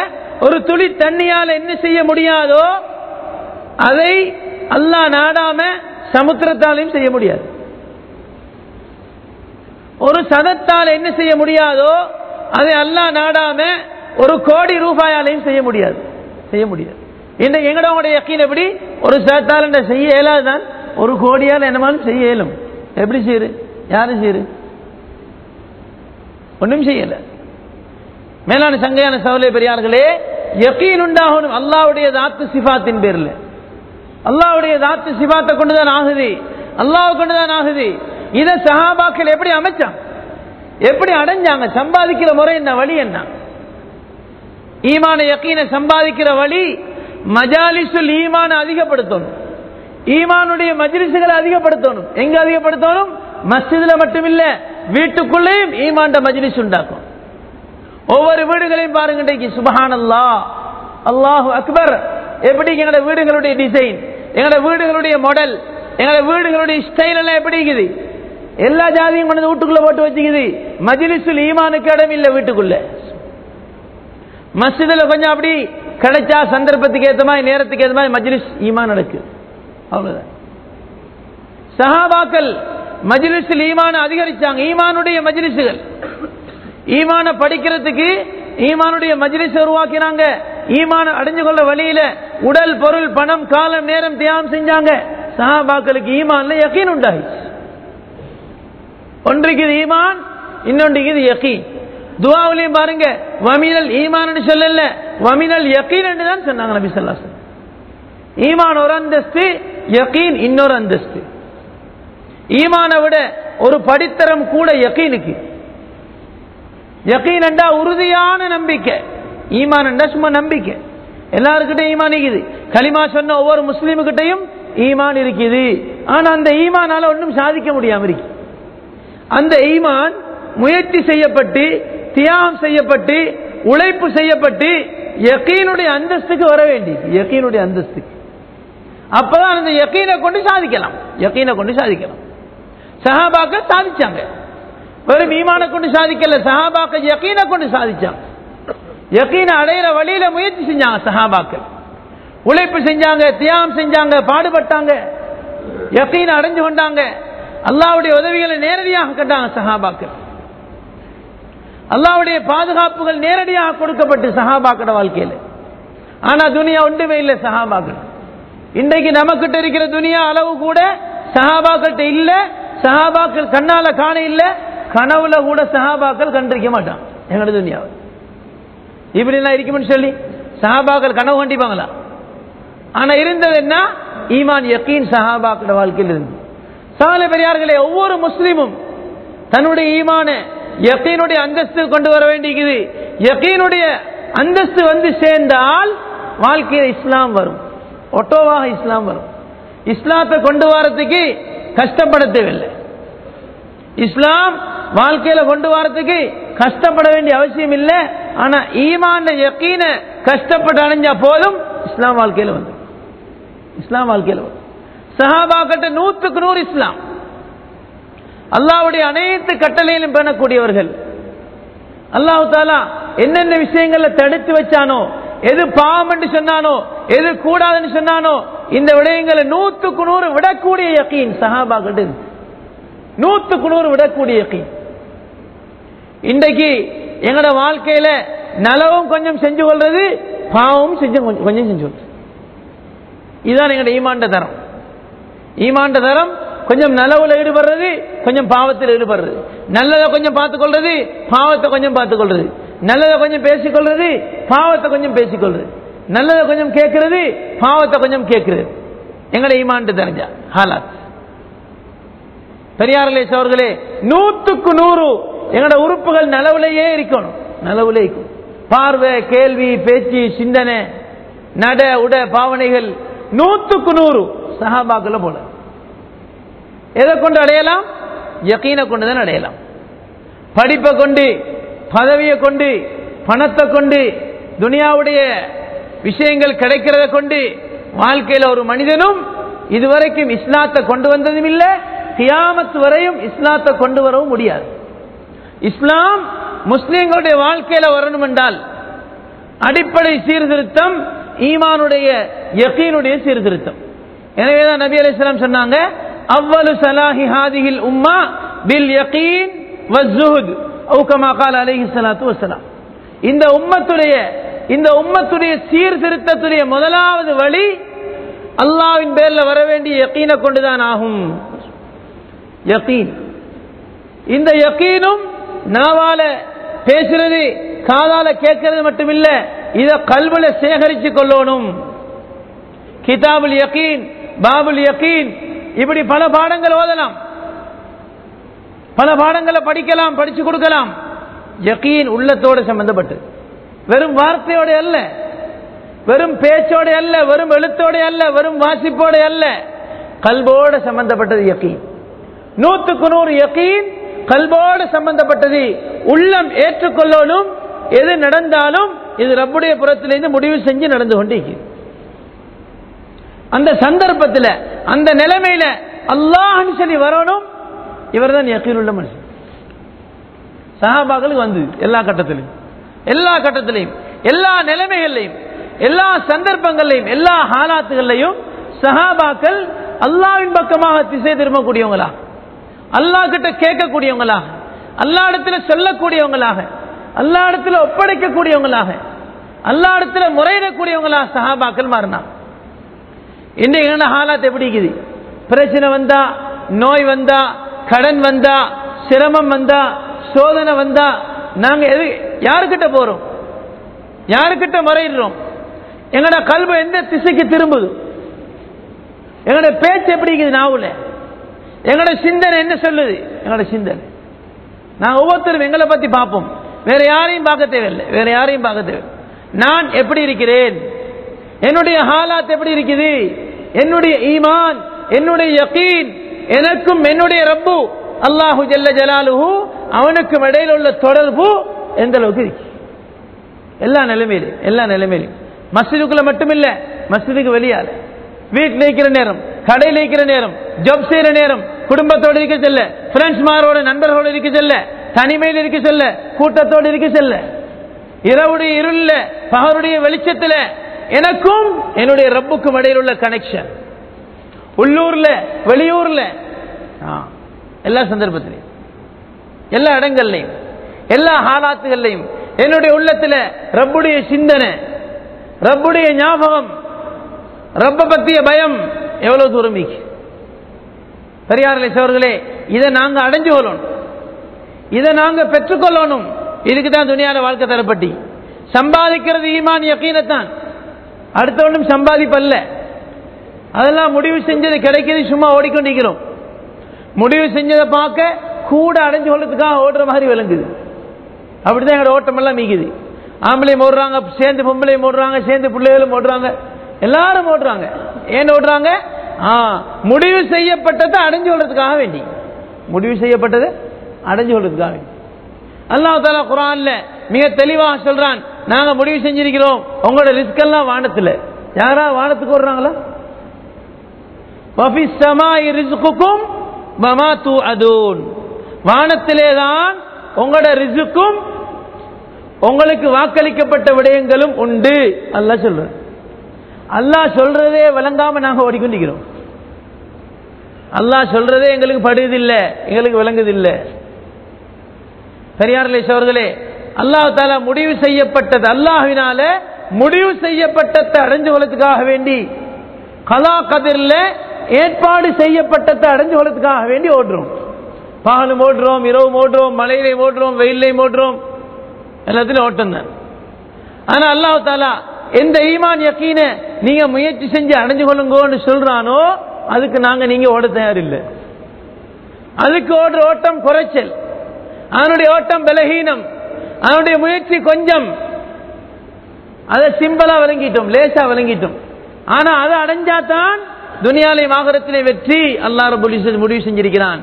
ஒரு துளி தண்ணியால் என்ன செய்ய முடியாதோ அதை அல்லாஹ் நாடாம சமுத்திரத்தாலையும் செய்ய முடியாது. ஒரு சதத்தால் என்ன செய்ய முடியாதோ அதை அல்லாஹ் நாடாம ஒரு கோடி ரூபாயாலையும் செய்ய முடியாது. செய்ய முடியாது. இன்றைக்கு எங்களோட யக்கீன் எப்படி? ஒரு சதத்தால் என்ன செய்ய இயலாதுதான். ஒரு கோடியால் என்னமாலும் செய்ய இயலும். எப்படி செய்யுது யாரு செய்யுது ஒன்றும் செய்யல. மேலான சங்கையான சவலை பெரியார்களே யக்கீன் உண்டாகணும் அல்லாவுடைய தாத்து சிபாத்தின் பேரில். அல்லாவுடைய தாத்து சிபாத்தை கொண்டுதான் ஆகுது. அல்லாஹ் கொண்டுதான் ஆகுது. இதை சஹாபாக்கள் எப்படி அமைச்சான் எப்படி அடைஞ்சாங்க? சம்பாதிக்கிற முறை என்ன? வழி என்ன? ஈமான யக்கீனை சம்பாதிக்கிற வழி மஜாலிசுல் ஈமான அதிகப்படுத்தணும். ஈமானுடைய மஜ்லிசுகளை அதிகப்படுத்தணும். எங்க அதிகப்படுத்தணும்? மஸ்ஜிதுல மட்டுமில்ல வீட்டுக்குள்ளேயும் ஈமாண்ட மஜ்லிஸ் உண்டாக்கும். ஒவ்வொரு வீடுகளையும் பாருங்க இன்றைக்கு. சுபஹான் அல்லா அல்லாஹு அக்பர். எப்படி எங்களோட வீடுகளுடைய டிசைன் எங்களோட வீடுகளுடைய மாடல் எங்களோட வீடுகளுடைய ஸ்டைல் எல்லாம் எப்படி இருக்குது? எல்லா ஜாதியும் கொண்டு வீட்டுக்குள்ள போட்டு வச்சுக்குது. மஜிலிசுல் ஈமானுக்கு இடம் இல்லை வீட்டுக்குள்ள. மஸ்ஜிதுல கொஞ்சம் அப்படி கிடைச்சா சந்தர்ப்பத்துக்கு ஏத்த மாதிரி நேரத்துக்கு ஏத்த மாதிரி மஜ்லிஸ் ஈமான் நடக்கு அவ்வளவுதான். சஹாபாக்கள் மஜ்லிஸில் ஈமான் அதிகரிச்சாங்க. ஈமானுடைய மஜிலிசுகள். ஈமான படிக்கிறதுக்கு ஈமானுடைய மஜ்லிஸ் உருவாக்கினாங்க. ஈமான அடைஞ்சு கொள்ள வழியில உடல் பொருள் பணம் காலம் நேரம் தியாகம் செஞ்சாங்க. சஹாபாக்களுக்கு ஈமான்ல யக்கீன் உண்டாகி ஒன்றுக்கு இது ஈமான் இன்னொன்றுக்கு இது யக்கீன் துவாவிலையும் பாருங்க வமினல் ஈமான் சொல்லல வமினல் யக்கீன் என்று தான் சொன்னாங்க நபி ஸல்லல்லாஹு ஈமான் ஒரு அந்தஸ்து யக்கீன் இன்னொரு அந்தஸ்து. ஈமானை விட ஒரு படித்தரம் கூட யக்கீனுக்கு யக்கீன் என்றா உறுதியான நம்பிக்கை. ஈமான் என்றா சும்மா நம்பிக்கை. எல்லாருக்கிட்டையும் ஈமான் இருக்குது. களிமா சொன்ன ஒவ்வொரு முஸ்லீமுக்கிட்டையும் ஈமான் இருக்குது. ஆனா அந்த ஈமானால ஒன்றும் சாதிக்க முடியாம இருக்கு. அந்த ஈமான் முயற்சி செய்யப்பட்டு தியாகம் செய்யப்பட்டு உழைப்பு செய்யப்பட்டு யக்கீனுடைய அந்தஸ்துக்கு வர வேண்டியது யக்கீனுடைய அந்தஸ்துக்கு. அப்பதான் அந்த யக்கீனை கொண்டு சாதிக்கலாம். யக்கீனை கொண்டு சாதிக்கலாம். சஹாபாக்கள் சாதிச்சாங்க. வெறும் ஈமான கொண்டு சாதிக்கல சஹாபாக்கள் யக்கீனை கொண்டு சாதிச்சாங்க. யக்கீனை அடையிற வழியில முயற்சி செஞ்சாங்க சஹாபாக்கள். உழைப்பு செஞ்சாங்க தியாகம் செஞ்சாங்க பாடுபட்டாங்க. யக்கீனை அடைஞ்சு கொண்டாங்க. அல்லாவுடைய உதவிகளை நேரடியாக கண்டாங்க சஹாபாக்கள். அல்லாவுடைய பாதுகாப்புகள் நேரடியாக கொடுக்கப்பட்டு சஹாபாக்கட வாழ்க்கையில். ஆனா துனியா ஒன்றுமே இல்லை சஹாபாக்கள். இன்றைக்கு நமக்கிட்ட இருக்கிற துனியா அளவு கூட சஹாபாக்கிட்ட இல்ல சஹாபாக்கள் கண்ணால காண இல்ல கனவுல கூட சஹாபாக்கள் கண்டிருக்க மாட்டான் எங்களோட துனியாவை இப்படி எல்லாம் இருக்கும்னு சொல்லி சஹாபாக்கள் கனவு கண்டிப்பாங்களா? ஆனா இருந்தது என்ன? ஈமான் யக்கீன் சஹாபாக்களோட வாழ்க்கையில் இருந்து. சால பெரியார்களே ஒவ்வொரு முஸ்லீமும் தன்னுடைய ஈமான யக்கீனுடைய அந்தஸ்து கொண்டு வர வேண்டியது யக்கீனுடைய அந்தஸ்து வந்து சேர்ந்தால் வாழ்க்கையில் இஸ்லாம் வரும். ஒட்டோவாக இஸ்லாம் வரும். இஸ்லாத்தை கொண்டு வரதுக்கு கஷ்டப்பட தேவையில்லை. இஸ்லாம் வாழ்க்கையில கொண்டு வரதுக்கு கஷ்டப்பட வேண்டிய அவசியம் இல்லை. ஆனா ஈமான யக்கீன கஷ்டப்பட்டு அடைஞ்சா போதும் இஸ்லாம் வாழ்க்கையில வந்து. இஸ்லாம் வாழ்க்கையில வந்து. சஹாபாக்கிட்ட நூத்துக்கு நூறு இஸ்லாம். அல்லாவுடைய அனைத்து கட்டளையிலும் பெறக்கூடியவர்கள் அல்லாஹு தாலா என்னென்ன விஷயங்கள்ல தடுத்து வச்சானோ எது பாவம் என்று சொன்னானோ எது கூடாதுன்னு சொன்னானோ இந்த விடயங்களை நூத்துக்கு நூறு விடக்கூடிய யக்கீன் சஹாபா நூத்துக்கு நூறு விடக்கூடிய இன்றைக்கு எங்களோட வாழ்க்கையில நலவும் கொஞ்சம் செஞ்சு கொள்றது பாவமும் செஞ்சு கொஞ்சம் கொஞ்சம் செஞ்சு கொள்றது. இதுதான் எங்களோட ஈமாண்ட தரம். ஈமாண்ட தரம் கொஞ்சம் நலவுல ஈடுபடுறது கொஞ்சம் பாவத்தில் ஈடுபடுறது. நல்லதை கொஞ்சம் பார்த்துக்கொள்றது பாவத்தை கொஞ்சம் பார்த்துக்கொள்றது. நல்லதை கொஞ்சம் பேசிக்கொள்றது பாவத்தை கொஞ்சம் பேசிக்கொள்றது. நல்லதை கொஞ்சம் கேட்கறது பாவத்தை கொஞ்சம் கேட்கறது எங்களை ஈமாண்டு தெரிஞ்சா ஹாலாத். பெரியார்களே சோர்களே நூத்துக்கு நூறு எங்களோட உறுப்புகள் நலவுலையே இருக்கணும். நலவுலே இருக்கும் பார்வை கேள்வி பேச்சு சிந்தனை நட உட பாவனைகள் நூத்துக்கு நூறு சஹாபாக்கள போல. எதை கொண்டு அடையலாம்? யக்கீனை கொண்டு தான் அடையலாம். படிப்பை கொண்டு பதவியை கொண்டு பணத்தை கொண்டு துனியாவுடைய விஷயங்கள் கிடைக்கிறத கொண்டு வாழ்க்கையில் ஒரு மனிதனும் இதுவரைக்கும் இஸ்லாத்தை கொண்டு வந்ததும் இல்லை கியாமத்து வரையும் இஸ்லாத்தை கொண்டு வரவும் முடியாது. இஸ்லாம் முஸ்லிம்களுடைய வாழ்க்கையில வரணும் என்றால் அடிப்படை சீர்திருத்தம் ஈமானுடைய யக்கீனுடைய சீர்திருத்தம். எனவேதான் நபி அலைஹிஸ்ஸலாம் சொன்னாங்க அவ்வளு சலாஹி ஹாதிஹில் உம்மா பில் யகீன் வஸ்ஸுஹுத் அவுகமா கால் அலைஹி ஸலாத்து வஸலாம் இந்த உம்மத்துடைய இந்த உம்மத்துடைய சீர்திருத்தத்துடைய முதலாவது வழி அல்லாஹ்வின் பேர்ல வர வேண்டிய யக்கீனை கொண்டுதான் ஆகும். யக்கீன் இந்த யக்கீனும் நாவால பேசுறது காதால கேட்கறது மட்டுமில்ல இத கல்வில சேகரிச்சு கொள்ளணும். கிதாபுல் யக்கீன் பாபுல் யக்கீன் இப்படி பல பாடங்கள் ஓதலாம். பல பாடங்களை படிக்கலாம் படிச்சு கொடுக்கலாம். யக்கீன் உள்ளத்தோடு சம்பந்தப்பட்டு. வெறும் வார்த்தையோட அல்ல வெறும் பேச்சோட அல்ல வெறும் எழுத்தோட அல்ல வெறும் வாசிப்போட அல்ல கல்போட சம்பந்தப்பட்டது யக்கீன் நூத்துக்கு நூறு யக்கீன் கல்வோடு சம்பந்தப்பட்டது. உள்ளம் ஏற்றுக்கொள்ளணும் எது நடந்தாலும் இது ரப்புடைய புறத்திலிருந்து முடிவு செஞ்சு நடந்து கொண்டிருக்கு அந்த சந்தர்ப்பத்தில் அந்த நிலைமையில அல்லாஹ் சொல்லி வரணும் இவர் தான் யக்கீன் உள்ள மனுஷன். சஹாபாக்களுக்கு வந்து எல்லா கட்டத்திலையும் எல்லா கட்டத்திலையும் எல்லா நிலைமைகள்லையும் எல்லா சந்தர்ப்பங்கள்லையும் எல்லா ஹாலாத்துகள்லையும் சஹாபாக்கள் அல்லாவின் பக்கமாக திசை திரும்பக்கூடியவங்களா? அல்லாஹ் கிட்ட கேட்கக்கூடியவங்களாக அல்லா இடத்துல சொல்லக்கூடியவங்களாக அல்லா இடத்துல ஒப்படைக்கக்கூடியவங்களாக அல்லா இடத்துல முறையிடக்கூடியவங்களாக சஹாபாக்கள் மாறினா இன்னைக்கு என்ன ஹாலாத் எப்படி இருக்குது? பிரச்சனை வந்தா நோய் வந்தா கடன் வந்தா சிரமம் வந்தா சோதனை வந்தா நாங்க எது யாருக்கிட்ட போறோம்? யாருக்கிட்ட முறையிடுறோம்? எங்களோட கல்வி எந்த திசைக்கு திரும்புது? எங்களோட பேச்சு எப்படி இருக்குது நாவல? எங்களோட சிந்தனை என்ன சொல்லுது? எங்களோட சிந்தனை. நான் ஒவ்வொருத்தரும் எங்களை பத்தி பார்ப்போம். வேற யாரையும் பார்க்க தேவையில்லை. வேற யாரையும் பார்க்க தேவை. நான் எப்படி இருக்கிறேன்? என்னுடைய ஹாலாத் எப்படி இருக்குது? என்னுடைய ஈமான் என்னுடைய யக்கீன் எனக்கும் என்னுடைய ரப்பு அல்லாஹு ஜல்ல ஜலாலுஹு அவனுக்கும் இடையில் உள்ள தொடர்பு எந்த அளவுக்கு இருக்கு? எல்லா நிலைமையிலும் எல்லா நிலைமையிலும். மஸ்ஜிதுக்குள்ள மட்டும் இல்ல மஸ்ஜிதுக்கு வெளியால. வீட்டில் இருக்கிற நேரம் கடையில் இருக்கிற நேரம் ஜப் செய்யற நேரம் குடும்பத்தோடு இருக்க செல்ல பிரெண்ட்ஸ்மாரோட நண்பர்களோடு இருக்க செல்ல தனிமையில் இருக்க செல்ல கூட்டத்தோடு இருக்க செல்ல. இரவுடைய இருள பகருடைய வெளிச்சத்துல எனக்கும் என்னுடைய ரப்புக்கும் இடையில் உள்ள கனெக்ஷன் உள்ளூர்ல வெளியூர்ல எல்லா சந்தர்ப்பத்திலையும் எல்லா இடங்கள்லையும் எல்லா ஹாலாத்துகள்லையும் என்னுடைய உள்ளத்துல ரப்புடைய சிந்தனை ரப்புடைய ஞாபகம் ரப்ப பத்திய பயம் எவ்வளவு தூரம் பெரியார்களே சோர்களே இதை நாங்க அடைஞ்சு கொள்ளணும். இதை நாங்க பெற்றுக்கொள்ளணும் இதுக்கு தான் துணியான வாழ்க்கை தரப்பட்டி. சம்பாதிக்கிறது ஈமான் யக்கீனத்தான் அடுத்த ஒன்றும் சம்பாதிப்பல்ல அதெல்லாம் முடிவு செஞ்சது கிடைக்கிறது சும்மா ஓடிக்கொண்டிருக்கிறோம். முடிவு செஞ்சதை பார்க்க கூட அடைஞ்சு கொள்றதுக்காக ஓடுற மாதிரி விளங்குது. அப்படிதான் எங்களோட ஓட்டம் எல்லாம் மீக்குது ஆம்பளையும் ஓடுறாங்க சேர்ந்து பொம்பளையும் ஓடுறாங்க சேர்ந்து பிள்ளைகளும் ஓடுறாங்க. எல்லாரும் ஓடுறாங்க ஏன் ஓடுறாங்க முடிவு செய்யப்பட்டதை அடைஞ்சு கொள்றதுக்காக வேண்டி. முடிவு செய்யப்பட்டது அடைஞ்சு கொள்றதுக்காக வேண்டி. அல்லாஹ் தாலா குரான்ல மிக தெளிவாக சொல்றான். நாங்க முடிவு செஞ்சிருக்கிறோம். உங்களோட ரிஸ்க் எல்லாம் வானத்துல. யாரா வானத்துக்கு ஓடுறாங்களா? வானத்திலே தான் உங்களோட ரிசுக்கும் உங்களுக்கு வாக்களிக்கப்பட்ட விடயங்களும் உண்டு. அல்ல சொல்ற அல்லாஹ் சொல்றதே விளங்காம நாங்க ஓடிக்கொண்டிருக்கிறோம். அல்லாஹ் சொல்றதே எங்களுக்கு படுவதில்லை எங்களுக்கு விளங்குதில்லை பெரியார்லே சோர்களே அல்லாஹ் தாலா முடிவு செய்யப்பட்டது. அல்லாஹினால முடிவு செய்யப்பட்டதை அடைஞ்சு கொள்ளத்துக்காக வேண்டி கலா கதிரில் ஏற்பாடு செய்யப்பட்டதை அடைஞ்சு கொள்ளத்துக்காக வேண்டி ஓடுறோம். பகலும் ஓடுறோம் இரவும் ஓடுறோம் மழையிலையும் ஓடுறோம் வெயிலையும் ஓடுறோம். எல்லாத்திலும் ஓட்டம் தான். ஆனா அல்லாஹ் தாலா எந்த ஈமான் யக்கீன நீங்க முயற்சி செஞ்சு அடைஞ்சு கொள்ளுங்கன்னு சொல்றானோ அதுக்கு நாங்க நீங்க ஓட தயாரில்லை. அதுக்கு ஓடுற ஓட்டம் குறைச்சல். அவனுடைய ஓட்டம் பலகீனம். அவனுடைய முயற்சி கொஞ்சம். அதை சிம்பிளா விளங்கிட்டோம் லேசா விளங்கிட்டோம். ஆனா அதை அடைஞ்சாதான் துணியாலை ஆகரத்திலே வெற்றி. அல்லா ரபுல் முடிவு செஞ்சிருக்கிறான்.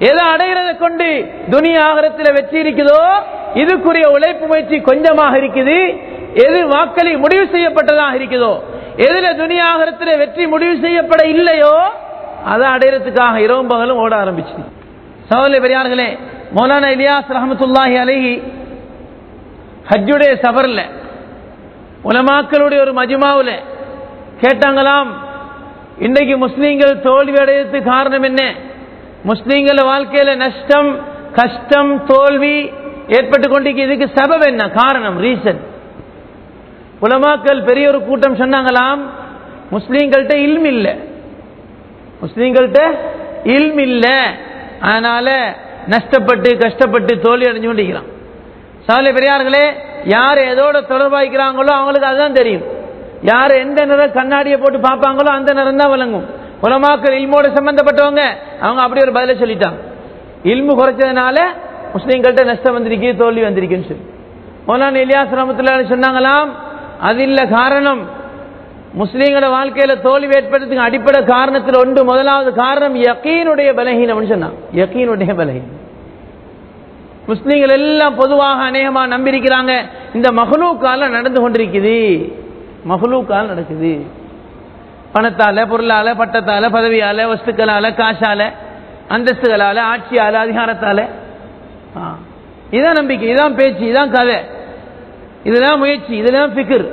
எதை அடைகிறத கொண்டு துனியா ஆகரத்தில் வெற்றி இருக்குதோ இதுக்குரிய உழைப்பு முயற்சி கொஞ்சமாக இருக்குது. எது வாக்களி முடிவு செய்யப்பட்டதாக இருக்குதோ எதுல துனியா ஆகரத்தில் வெற்றி முடிவு செய்யப்பட இல்லையோ அதை அடையறதுக்காக இரவும் பகலும் ஓட ஆரம்பிச்சு சகோதரி பெரியார்களே மௌலானா இலியாஸ் ரஹமத்துல்லாஹி அலஹி ஹஜ்ஜுடைய சபரில் உலமாக்களுடைய ஒரு மஜுமாவில் கேட்டாங்களாம் இன்றைக்கு முஸ்லீம்கள் தோல்வி அடையறதுக்கு காரணம் என்ன? முஸ்லீம்கள வாழ்க்கையில நஷ்டம் கஷ்டம் தோல்வி ஏற்பட்டு கொண்டிருக்கு. இதுக்கு சபம் என்ன? காரணம் ரீசன் உலமாக்கள் பெரிய ஒரு கூட்டம் சொன்னாங்களாம் முஸ்லீம்கள்ட்ட இல்ம் இல்ல. முஸ்லீம்கள்ட்ட இல்ம் இல்ல. அதனால நஷ்டப்பட்டு கஷ்டப்பட்டு தோல்வி அடைஞ்சு கொண்டிருக்கிறான். சாலை பெரியார்களே யார் எதோட தொடர்பாய்க்கிறாங்களோ அவங்களுக்கு அதுதான் தெரியும். யார் எந்த நிறம் கண்ணாடியை போட்டு பார்ப்பாங்களோ அந்த நிறம் தான் விளங்கும். உலமாக்கள் இல்மோட சம்பந்தப்பட்டவங்க. அவங்க அப்படி ஒரு பதில சொல்லிட்டாங்க. இல்மு குறைச்சதுனால முஸ்லீம்கள்ட்ட நஷ்டம் வந்திருக்கு தோல்வி வந்திருக்குன்னு சொல்லி. மௌலான இலியாஸ் ரமத்துல சொன்னாங்களாம் அது இல்ல காரணம். முஸ்லீம்களோட வாழ்க்கையில தோல்வி ஏற்படுறதுக்கு அடிப்படை காரணத்தில் ஒன்று முதலாவது காரணம் யக்கீனுடைய பலகீனம் சொன்னான் யக்கீனுடைய பலகீனம். முஸ்லீம்கள் எல்லாம் பொதுவாக அநேகமா நம்பியிருக்கிறாங்க. இந்த மகளூக்கால நடந்து கொண்டிருக்குது. மகளூக்கால் நடக்குது. பணத்தால பொருளால பட்டத்தால பதவியால வஸ்துக்களால காசால அந்தஸ்துகளால ஆட்சியால அதிகாரத்தால. இதான் நம்பிக்கை இதான் பேச்சு இதான் கதை. இதுதான் முயற்சி இதுதான் பிக்கர்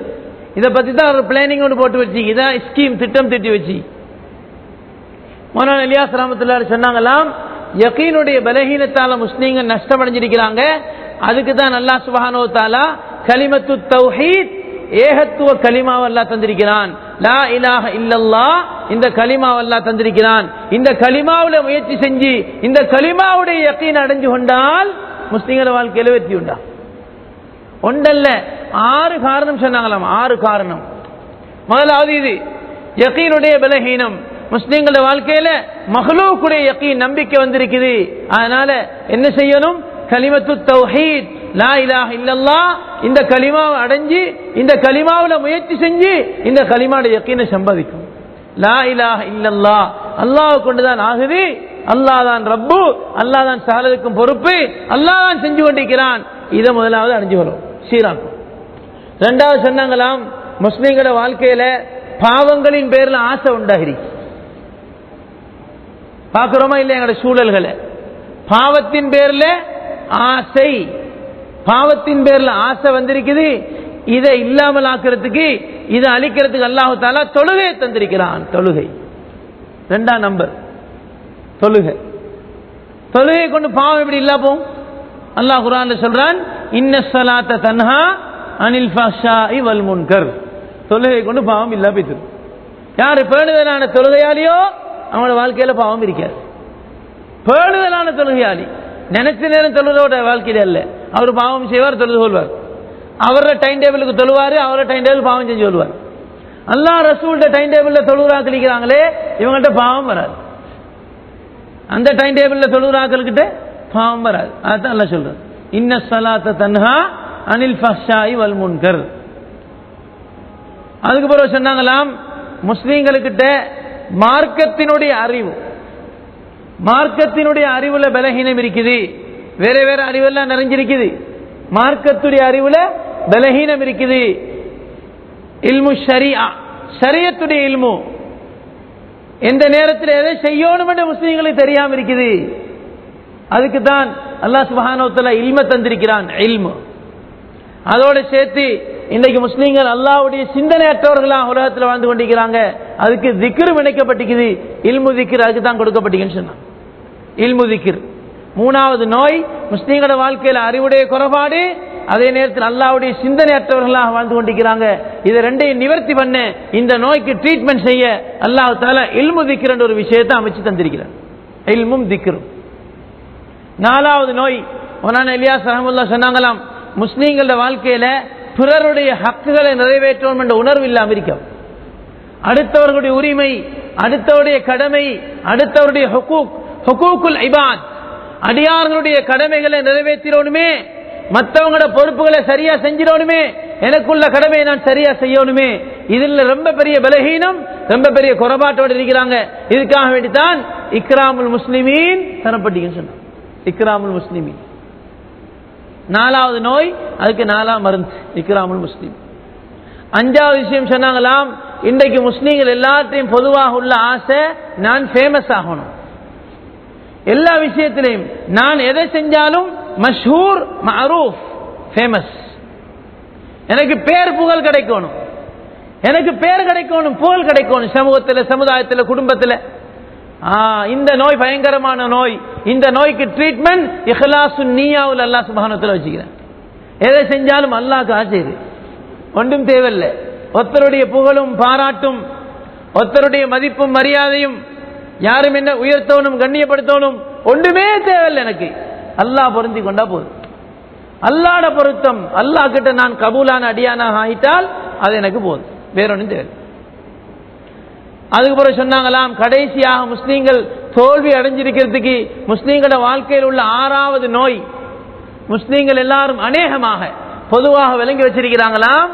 இதை பத்தி தான் ஒரு பிளானிங் ஒன்று போட்டு வச்சு இதான் ஸ்கீம் திட்டம் திட்டி வச்சு. மோனான் இலியாஸ் ராமத்துல சொன்னாங்களாம் யகீனுடைய பலகீனத்தால முஸ்லீம்கள் நஷ்டமடைஞ்சிருக்கிறாங்க அதுக்கு தான் நல்லா சுபஹானோ தாலா கலிமத்து தௌஹீத் ஏகத்துவ கலிமாவை தந்திருக்கிறான். லா இலாஹ இல்லல்லா இந்த கலிமாவை தந்திருக்கிறான். இந்த களிமாவில முயற்சி செஞ்சு இந்த கலிமாவுடைய யக்கீன் அடைஞ்சு கொண்டால் முஸ்லீம்கள வாழ்க்கையில வெற்றி உண்டா? ஒன்றல்ல ஆறு காரணம் சொன்னாங்களாம். ஆறு காரணம். முதலாவது இது யக்கீனுடைய பலஹீனம் முஸ்லீம்களோட வாழ்க்கையில மகளூக்குடைய யக்கீன் நம்பிக்கை வந்திருக்குது. அதனால என்ன செய்யணும்? கலிமத்து தௌஹீத் லா இலாஹ இல்லல்லா இந்த கலிமாவை அடைஞ்சு இந்த கலிமாவுல முயற்சி செஞ்சு இந்த களிமாவோட யக்கீனை சம்பாதிக்கும். லா இலாஹ இல்லல்லா அல்லாஹ் கொண்டுதான் ஆகுது அல்லாஹ் தான் ரப்பு அல்லாஹ் தான் சகலதுக்கும் பொறுப்பு அல்லாஹ் தான் செஞ்சு கொண்டிருக்கிறான். இதை முதலாவது அடைஞ்சு வரும் சீராக்கும். ரெண்டாவது சொன்னாங்களாம் முஸ்லீம்களோட வாழ்க்கையில பாவங்களின் பேர்ல ஆசை உண்டாகிரி பார்க்கிறோமா இல்லையா எங்களோட சூழல்களை? பாவத்தின் பேர்ல ஆசை பாவத்தின் பேர்ல ஆசை வந்திருக்குது இதை இல்லாமல் ஆக்கிறதுக்கு இதை அழிக்கிறதுக்கு அல்லாஹு தாலா தொழுகை தந்திருக்கிறான். தொழுகை. ரெண்டாம் நம்பர். தொழுகை. தொழுகை கொண்டு பாவம் எப்படி இல்லா போம் அல்லாஹ் குரான்ல சொல்றான் இன்ன சலாத்த தன்ஹா அனில் ஃபஹ்ஷாஇ வல் முன்கர். தொழுகை கொண்டு பாவம் இல்லா போயிட்டு யாரு பேணுதலான தொழுகையாளியோ அவனோட வாழ்க்கையில பாவம் இருக்காது. பேணுதலான தொழுகையாளி நினைச்ச நேரம் தொழுதோட வாழ்க்கையில இல்லை அவர் பாவம் செய்வார் தொழுது கொள்வார். அவரோட டைம் டேபிளுக்கு தொழுவார் அவரோட டைம் டேபிள் பாவம் செஞ்சு கொள்வார். அல்லாஹ் ரசூல்ட டைம் டேபிள்ல தொழுகிறாக்களிக்கிறாங்களே இவங்கள்ட்ட பாவம் வராது. அந்த டைம் டேபிள்ல தொழுகிறாக்களுக்கிட்ட பாவம் வராது. அதுதான் அல்ல சொல்றது இன்ன சலாத்த தன்ஹா அனில் ஃபஷாய் வல் முன்கர். அதுக்கு பிறகு சொன்னாங்களாம் முஸ்லீம்களுக்கிட்ட மார்க்கத்தினுடைய அறிவு மார்க்கத்தினுடைய அறிவுல பலகீனம் இருக்குது. வேற வேற அறிவெல்லாம் நிறைஞ்சிருக்குது. மார்க்கத்துடைய அறிவுல பலகீனம் இருக்குது. இல்மு ஷரியா ஷரியத்துடைய இல்மு. எந்த நேரத்தில் எதை செய்யணும் என்று முஸ்லீம்களுக்கு தெரியாம இருக்குது. அதுக்கு தான் அல்லாஹ் சுபஹானோத்தல இல்ம தந்திருக்கிறான் இல்மு. அதோடு சேர்த்து இன்றைக்கு முஸ்லீம்கள் அல்லாவுடைய சிந்தனையற்றவர்களாக உலகத்தில் வாழ்ந்து கொண்டிருக்கிறாங்க. அதுக்கு திக்ரும் இணைக்கப்பட்டிருக்குது. இல்மு திக்ர் அதுக்கு தான் கொடுக்கப்பட்டிருக்குன்னு சொன்னான். இல்மு திக்ர். மூணாவது நோய் முஸ்லீம்களோட வாழ்க்கையில் அறிவுடைய குறைபாடு அதே நேரத்தில் அல்லாவுடைய சிந்தனையற்றவர்களாக வாழ்ந்து கொண்டிருக்கிறாங்க. இதை ரெண்டையும் நிவர்த்தி பண்ண இந்த நோய்க்கு ட்ரீட்மெண்ட் செய்ய அல்லாஹ் தால இல்மு திக்ர் ஒரு விஷயத்தை அமைச்சு தந்திருக்கிறார். இல்மும் திக்ரும். நாலாவது நோய் ஒனான இலியாஸ் ரஹமுல்லா சொன்னாங்களாம் முஸ்லீம்களோட வாழ்க்கையில பிறருடைய ஹக்குகளை நிறைவேற்றணும் என்ற உணர்வு இல்லாம இருக்கும் அடுத்தவர்களுடைய உரிமை அடுத்தவருடைய கடமை அடுத்தவருடைய ஹுகூக் ஹுகூக்குல் இபாத் அடியார்களுடைய கடமைகளை நிறைவேற்றணுமே மற்றவங்களோட பொறுப்புகளை சரியா செஞ்சிடணுமே எனக்குள்ள கடமையை நான் சரியா செய்யணுமே. இதுல ரொம்ப பெரிய பலகீனம் ரொம்ப பெரிய குறைபாட்டோடு இருக்கிறாங்க. இதுக்காக வேண்டித்தான் இக்ராமுல் முஸ்லிமீன் தரப்பட்டீங்கன்னு சொன்னாங்க. இக்ராமுல் முஸ்லிமீன். நாலாவது நோய் அதுக்கு நாலாம் மருந்து இக்ராமுல் முஸ்லீம். அஞ்சாவது விஷயம் சொன்னாங்களாம் இன்றைக்கு முஸ்லீம்கள் எல்லாத்தையும் பொதுவாக உள்ள ஆசை நான் ஃபேமஸ் ஆகணும். எல்லா விஷயத்திலையும். நான் எதை செஞ்சாலும் மஷூர் மரூஃப் ஃபேமஸ் எனக்கு பேர் புகழ் கிடைக்கணும். எனக்கு பேர் கிடைக்கணும் புகழ் கிடைக்கணும். சமூகத்தில் சமுதாயத்தில் குடும்பத்தில். இந்த நோய் பயங்கரமான நோய். இந்த நோய்க்கு ட்ரீட்மெண்ட் இஹ்லாசு நீயாவில் அல்லா சுபானத்தில் வச்சுக்கிறேன். எதை செஞ்சாலும் அல்லாக்கு ஆச்சரிய ஒன்றும் தேவையில்லை. ஒருத்தருடைய புகழும் பாராட்டும். ஒருத்தருடைய மதிப்பும் மரியாதையும் யாரும் என்ன உயர்த்தவனும் கண்ணியப்படுத்தவனும் ஒன்றுமே தேவையில்லை எனக்கு. அல்லாஹ் பொருந்தி கொண்டா போதும். அல்லாட பொருத்தம் அல்லாஹ் கிட்ட நான் கபூலான அடியானாக ஆயிட்டால் அது எனக்கு போதும். வேறொன்றும் தேவை அதுக்கு பிறகு சொன்னாங்களாம் கடைசியாக முஸ்லீம்கள் தோல்வி அடைஞ்சிருக்கிறதுக்கு முஸ்லீம்களோட வாழ்க்கையில் உள்ள ஆறாவது நோய். முஸ்லீம்கள் எல்லாரும் அநேகமாக பொதுவாக விளங்கி வச்சிருக்கிறாங்களாம்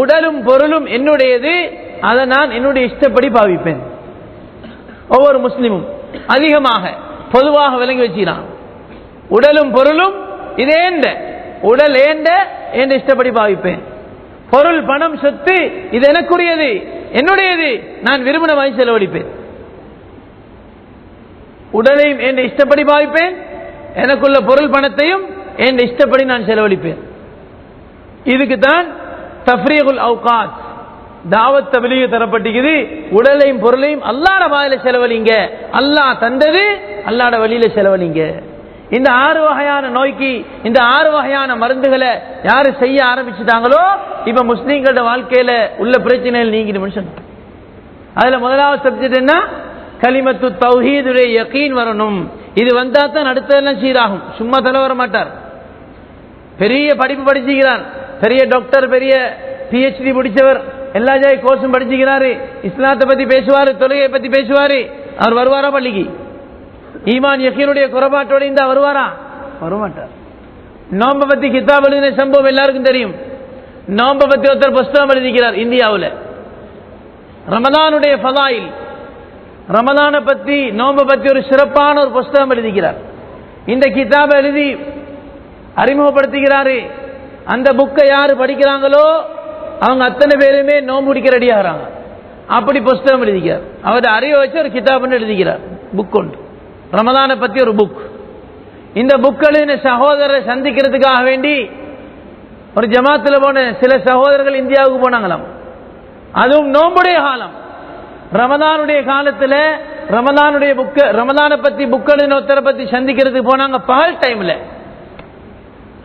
உடலும் பொருளும் என்னுடையது அதை நான் என்னுடைய இஷ்டப்படி பாவிப்பேன். ஒவ்வொரு முஸ்லீமும் அதிகமாக பொதுவாக விளங்கி வச்சுக்கிறான். உடலும் பொருளும் இதேண்ட உடல் ஏண்ட என்று இஷ்டப்படி பாவிப்பேன். பொருள் பணம் சொத்து இது எனக்குரியது என்னுடையது நான் விரும்பின மாதிரி செலவழிப்பேன். உடலையும் என் இஷ்டப்படி பாவிப்பேன் எனக்குள்ள பொருள் பணத்தையும் என் இஷ்டப்படி நான் செலவழிப்பேன். இதுக்கு தான் தஃப்ரீகுல் அவுகாத் தாவத் தபிலிக தரப்பட்டிருக்குது. உடலையும் பொருளையும் அல்லாட வாயில செலவழிங்க. அல்லாஹ் தந்தது அல்லாட வழியில செலவழிங்க. இந்த ஆறு வகையான நோய்க்கு இந்த ஆறு வகையான மருந்துகளை யாரு செய்ய ஆரம்பிச்சுட்டாங்களோ இப்ப முஸ்லீம்களோட வாழ்க்கையில உள்ள பிரச்சனைகள் நீங்கிடும் சொன்னாங்க அதுல முதலாவது சப்ஜெக்ட் என்ன? கலிமத்து தௌஹீதுடைய யக்கீன் வரணும். இது வந்தா தான் அடுத்ததெல்லாம் சீராகும். சும்மா தலை வர மாட்டார். பெரிய படிப்பு படிச்சுக்கிறான் பெரிய டாக்டர் பெரிய பிஹெச்டி முடிச்சவர். எல்லா ஜாய் கோர்ஸும் படிச்சுக்கிறாரு. இஸ்லாத்தை பத்தி பேசுவாரு தொழுகையை பத்தி பேசுவாரு. அவர் வருவாரா பள்ளிக்கு? ஈமான் யக்கீனுடைய குறைபாட்டோட இந்த வருவாரா? வரமாட்டார் நோம்ப பத்தி கிதாப் எழுதின சம்பவம் எல்லாருக்கும் தெரியும். நோம்ப பத்தி ஒருத்தர் புஸ்தகம் எழுதிக்கிறார் இந்தியாவில். ரமதானுடைய ஃபதாயில். ரமதானை பத்தி நோம்ப பத்தி ஒரு சிறப்பான ஒரு புஸ்தகம் எழுதிக்கிறார். இந்த கிதாபை எழுதி அறிமுகப்படுத்துகிறாரு. அந்த புக்கை யாரு படிக்கிறாங்களோ அவங்க அத்தனை பேருமே நோம்பு பிடிக்க ரெடி ஆகிறாங்க அப்படி புஸ்தகம் எழுதிக்கிறார். அவர் அறிவை வச்சு ஒரு கிதாப்னு எழுதிக்கிறார். புக் ஒன்று. ரமதானை பற்றி ஒரு புக் இந்த புக் எழுதின சகோதரரை சந்திக்கிறதுக்காக வேண்டி ஒரு ஜமாத்தில் போன சில சகோதரர்கள் இந்தியாவுக்கு போனாங்களாம். அதுவும் நோம்புடைய காலம். ரமதானுடைய காலத்தில் ரமதானுடைய புக்க ரமதானை பற்றி புக் எழுதின ஒருத்தரை பற்றி சந்திக்கிறதுக்கு போனாங்க பகல் டைமில்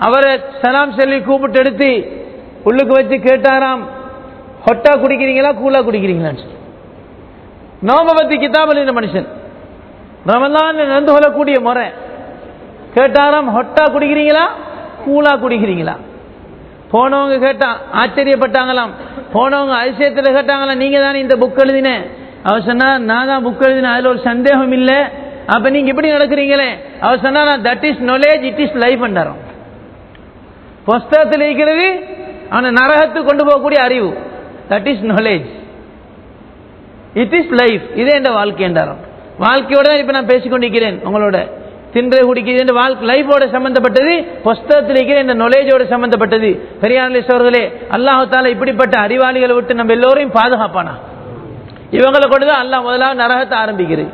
அவரை சலாம் சொல்லி கூப்பிட்டு எடுத்து உள்ளுக்கு வச்சு கேட்டாராம் ஹொட்டா குடிக்கிறீங்களா கூலா குடிக்கிறீங்களான்னு சொல்லி. நோம்ப பத்தி கிதாபலின மனுஷன். ரமதான் நடந்து கொள்ளக்கூடிய முறை. கேட்டாராம் ஹொட்டா குடிக்கிறீங்களா கூலா குடிக்கிறீங்களா? போனவங்க கேட்டா ஆச்சரியப்பட்டாங்களாம். போனவங்க அதிசயத்தில் கேட்டாங்களாம் நீங்க தானே இந்த புக் எழுதினேன் அவர் சொன்னா நான் தான் புக் எழுதினேன் அதில் ஒரு சந்தேகம் இல்லை. அப்ப நீங்க இப்படி நடக்கிறீங்களே? அவர் சொன்னா that is knowledge it is life என்றாராம். புஸ்தகத்தில் இருக்கிறது அவனை நரகத்துக்கு கொண்டு போகக்கூடிய அறிவு. That is knowledge it is life இதே என்ற வாழ்க்கை என்றாராம் வாழ்க்கையோட தான் இப்ப நான் பேசிக்கொண்டிருக்கிறேன். உங்களோட தின்று குடிக்கிறது என்ற வாழ்க்கை லைஃபோட சம்பந்தப்பட்டது புஸ்தகத்தில் இருக்கிற இந்த நாலேஜோட சம்பந்தப்பட்டது. பெரியார்களே அவர்களே இப்படிப்பட்ட அறிவாளிகளை விட்டு நம்ம எல்லோரையும் பாதுகாப்பானா? இவங்களை கொண்டுதான் அல்லாஹ் முதலாக நரகத்தை ஆரம்பிக்கிறது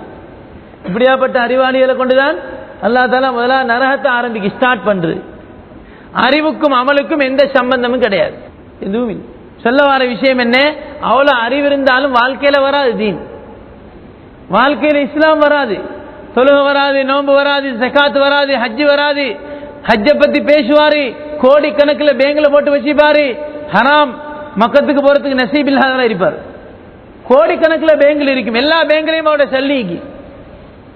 இப்படியாப்பட்ட அறிவாளிகளை கொண்டுதான் அல்லா தாலா முதலாக நரகத்தை ஆரம்பிக்க ஸ்டார்ட் பண்றது. அறிவுக்கும் அமலுக்கும் எந்த சம்பந்தமும் கிடையாது. எதுவும் சொல்ல வர விஷயம் என்ன? அவ்வளவு அறிவு இருந்தாலும் வாழ்க்கையில வராது தீன். வாழ்க்கையில இஸ்லாம் வராது. தொழுக வராது நோன்பு வராது சக்காத்து வராது ஹஜ்ஜு வராது. ஹஜ்ஜை பத்தி பேசுவாரு கோடிக்கணக்கில் பேங்க்ல போட்டு வச்சுப்பாரு. ஹராம். மக்கத்துக்கு போறதுக்கு நசீப் இல்லாதவராக இருப்பார். கோடிக்கணக்கில் பேங்கில் இருக்கும். எல்லா பேங்க்லையும் அவரோட சல்லிக்கு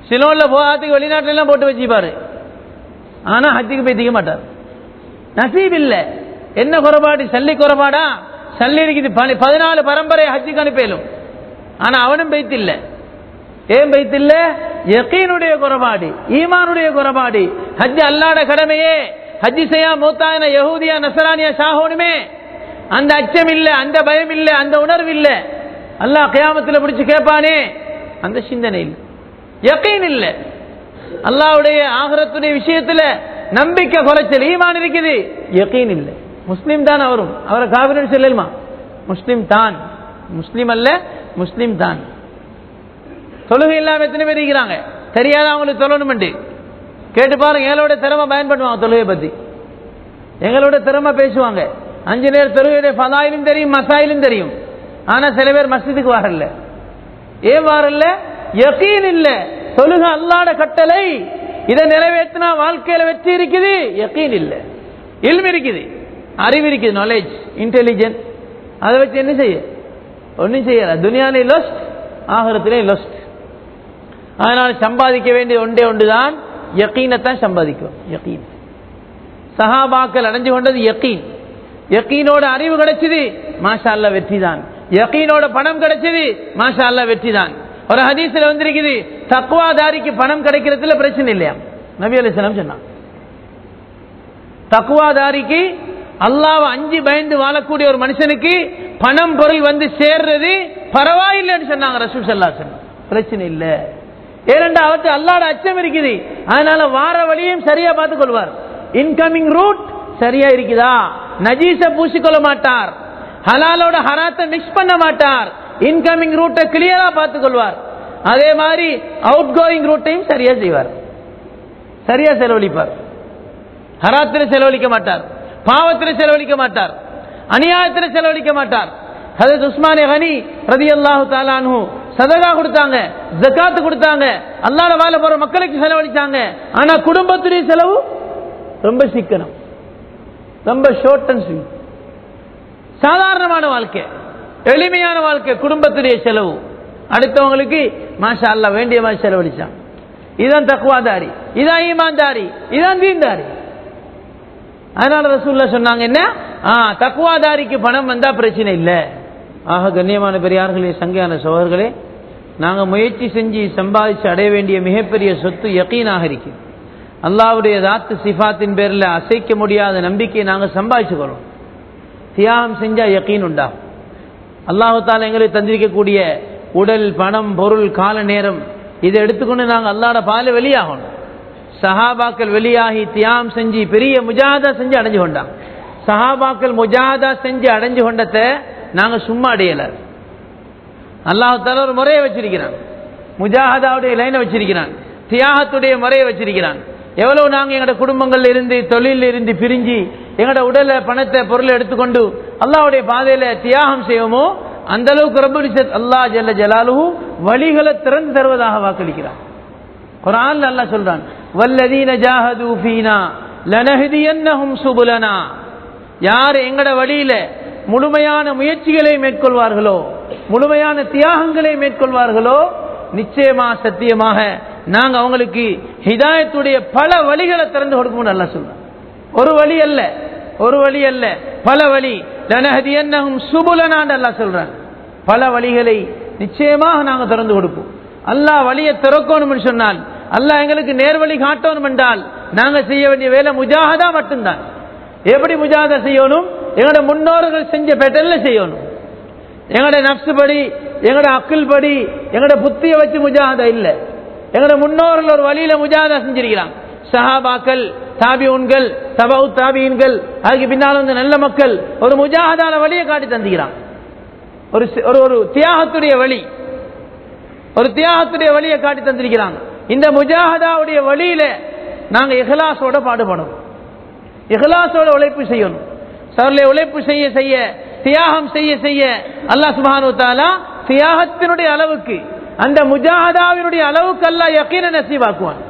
சிலோன்ல போகாதுக்கு வெளிநாட்டிலாம் போட்டு வச்சுப்பாரு. ஆனா ஹஜ்ஜுக்கு போய் மாட்டார். நசீப் இல்ல என்ன குறைபாடு? சல்லி குறைபாடா? சல்லி இருக்குது பதினாலு பரம்பரை ஹஜ்ஜுக்கு அனுப்பிலும் ஆனா அவனும் பெய்த்தில்ல ஏன் பெய்த்தில்ல யக்கீனுடைய குறைபாடு ஈமானுடைய குறைபாடு. ஹஜ் அல்லாட கடமையே. ஹஜ்ஜி செய்யா மூத்தாயின யகூதியா நசரானியா சாகோனுமே அந்த அச்சம் இல்ல அந்த பயம் இல்ல அந்த உணர்வு இல்ல அல்லாஹ் கயாமத்தில் பிடிச்சு கேட்பானே அந்த சிந்தனை இல்லை யக்கீன் இல்ல அல்லாவுடைய ஆகரத்துடைய விஷயத்துல நம்பிக்கை குறைச்சல் ஈமான் இருக்குது. யக்கீன் இல்லை. முஸ்லீம் தான் அவரும். அவரை காவிரி சொல்லலுமா? முஸ்லீம் தான். முஸ்லீம் அல்ல முஸ்லீம் தான். தொழுகை இல்லாம எத்தனை பேர் இருக்கிறாங்க? தெரியாத அவங்களுக்கு சொல்லணும்ண்டு. கேட்டு பாருங்க எங்களோட திறமை பயன்படுவாங்க தொழுகை பத்தி. எங்களோட திறமை பேசுவாங்க. அஞ்சு நேரம் தொழுகையுடைய ஃபதாயிலும் தெரியும் மசாயிலும் தெரியும். ஆனா சில பேர் மஸ்ஜிதுக்கு வரல ஏன் வரல யகீன் இல்ல. தொழுக அல்லாட கட்டளை. இதை நிறைவேற்றினா வாழ்க்கையில வெற்றி இருக்குது? யக்கீன் இல்லை. இல்மு இருக்குது. அறிவு இருக்குது நாலேஜ் இன்டெலிஜென்ட் அதை வச்சு என்ன செய்ய? ஒன்றும் செய்யல. துனியாலே லொஸ்ட் ஆகரத்திலே லொஸ்ட் அதனால் சம்பாதிக்க வேண்டிய ஒன்றே ஒன்றுதான். யக்கீனைத்தான் சம்பாதிக்கும். யக்கீன். சஹாபாக்கள் அடைஞ்சு கொண்டது யக்கீன். யக்கீனோட அறிவு கிடைச்சது மாஷா வெற்றி தான் யக்கீனோட பணம் கிடைச்சது மாஷா வெற்றி தான் ஒரு ஹதீஸ்ல வந்திருக்குது தக்குவாதாரிக்கு பணம் கிடைக்கிறதுல பிரச்சனை இல்லையா? நபி அலிஸ்லாம் சொன்னான். தக்குவாதாரிக்கு அல்லாவை அஞ்சு பயந்து வாழக்கூடிய ஒரு மனுஷனுக்கு பணம் பொருள் வந்து சேர்றது பரவாயில்லைன்னு சொன்னாங்க ரசூல் சல்லா பிரச்சனை இல்லை. ஏனென்றா அவற்றை அல்லாட அச்சம் இருக்குது. அதனால வார வழியும் சரியா பார்த்துக் கொள்வார். இன்கமிங் ரூட் சரியா இருக்குதா? நஜீச பூசிக்கொள்ள மாட்டார். ஹலாலோட ஹராத்தை மிக்ஸ் பண்ண மாட்டார். இன்கமிங் ரூட்டை கிளியரா பார்த்துக் கொள்வார் அதே மாதிரி அவுட் கோயிங் ரூட்டையும் சரியா செய்வார். சரியா செலவழிப்பார். ஹராத்தில் செலவழிக்க மாட்டார். பாவத்தில் செலவழிக்க மாட்டார். அநியாயத்தில் செலவழிக்க மாட்டார். ஹதரத் உஸ்மானே கனி ரதி அல்லாஹு தாலானு சதகா கொடுத்தாங்க ஜக்காத்து கொடுத்தாங்க அல்லாட வாழ போற மக்களுக்கு செலவழிச்சாங்க. ஆனா குடும்பத்துடைய செலவு ரொம்ப சிக்கனம். ரொம்ப ஷார்ட் அண்ட் ஸ்வீட் சாதாரணமான வாழ்க்கை. எளிமையான வாழ்க்கை குடும்பத்துடைய செலவு. அடுத்தவங்களுக்கு மாஷா அல்ல வேண்டிய மாதிரி செலவழிச்சான். இதான் தக்குவாதாரி இதான் ஈமான்தாரி இதான் தீன்தாரி. அதனால ரசூல்ல சொன்னாங்க என்ன? ஆ தக்குவாதாரிக்கு பணம் வந்தா பிரச்சனை இல்லை. ஆக கண்ணியமான பெரியார்களே சங்கையான சோழர்களே நாங்கள் முயற்சி செஞ்சு சம்பாதிச்சு அடைய வேண்டிய மிகப்பெரிய சொத்து யக்கீனாக இருக்கு அல்லாவுடைய தாத்து சிஃபாத்தின் பேரில் அசைக்க முடியாத நம்பிக்கையை நாங்கள் சம்பாதிச்சுக்கிறோம். தியாகம் செஞ்சால் யக்கீன் உண்டாகும். அல்லாஹால எங்களுக்கு தந்திருக்கக்கூடிய உடல் பணம் பொருள் கால நேரம் இதை எடுத்துக்கொண்டு நாங்கள் அல்லாட பால வெளியாகணும். சஹாபாக்கள் வெளியாகி தியாம் செஞ்சு பெரிய முஜாதா செஞ்சு அடைஞ்சு கொண்டாங்க. சஹாபாக்கள் முஜாதா செஞ்சு அடைஞ்சு கொண்டத நாங்கள் சும்மா அடையல. அல்லாஹால ஒரு முறையை வச்சிருக்கிறான். முஜாஹதாவுடைய லைனை வச்சிருக்கிறான். தியாகத்துடைய முறையை வச்சிருக்கிறான். எவ்வளவு நாங்க எங்களோட குடும்பங்கள்ல இருந்து தொழில இருந்து பிரிஞ்சு எங்களோட உடலை பணத்தை பொருளை எடுத்துக்கொண்டு அல்லாவுடைய பாதையில தியாகம் செய்வோமோ அந்த அளவுக்கு ரொம்ப அல்லா ஜல்ல ஜலாலு வழிகளை திறந்து தருவதாக வாக்களிக்கிறார். குரான் அல்லாஹ் சொல்றான் வல்லதீன ஜாஹது ஃபீனா லனஹதியன்னஹும் சுபுலனா. யார் எங்கட வழியில முழுமையான முயற்சிகளை மேற்கொள்வார்களோ முழுமையான தியாகங்களை மேற்கொள்வார்களோ நிச்சயமா சத்தியமாக நாங்க அவங்களுக்கு ஹிதாயத்துடைய பல வழிகளை திறந்து கொடுப்போம் நல்லா சொல்றோம் ஒரு வழி அல்ல ஒரு வழி அல்ல பல வழி. லனஹதி என்னகும் சுபுலனான் அல்லா சொல்றான். பல வழிகளை நிச்சயமாக நாங்க திறந்து கொடுப்போம். அல்லாஹ் வழியை திறக்கணும் சொன்னால் அல்லாஹ் எங்களுக்கு நேர்வழி காட்டணும் என்றால் நாங்க செய்ய வேண்டிய வேலை முஜாகதா மட்டும்தான். எப்படி முஜாகதா செய்யணும்? எங்களோட முன்னோர்கள் செஞ்ச பெட்டல்ல செய்யணும். எங்களோட நப்சு படி எங்களோட அக்கில் படி எங்களோட புத்திய வச்சு முஜாகதா இல்லை. எங்களோட முன்னோர்கள் ஒரு வழியில முஜாதா செஞ்சிருக்கிறான். சஹாபாக்கள் தாபியூன்கள் தபவு தாபியன்கள் அதுக்கு பின்னால் வந்து நல்ல மக்கள் ஒரு முஜாஹதால வழியை காட்டி தந்துக்கிறான். ஒரு ஒரு ஒரு தியாகத்துடைய வழி. ஒரு தியாகத்துடைய வழியை காட்டி தந்திருக்கிறாங்க இந்த முஜாஹதாவுடைய வழியில நாங்க இஹலாசோட பாடுபடணும். இஹலாசோட உழைப்பு செய்யணும். சவர்ல உழைப்பு செய்ய செய்ய தியாகம் செய்ய செய்ய அல்லா சுபானு தாலா தியாகத்தினுடைய அளவுக்கு அந்த முஜாஹதாவினுடைய அளவுக்கு அல்லா யக்கீன நசீவாக்குவான்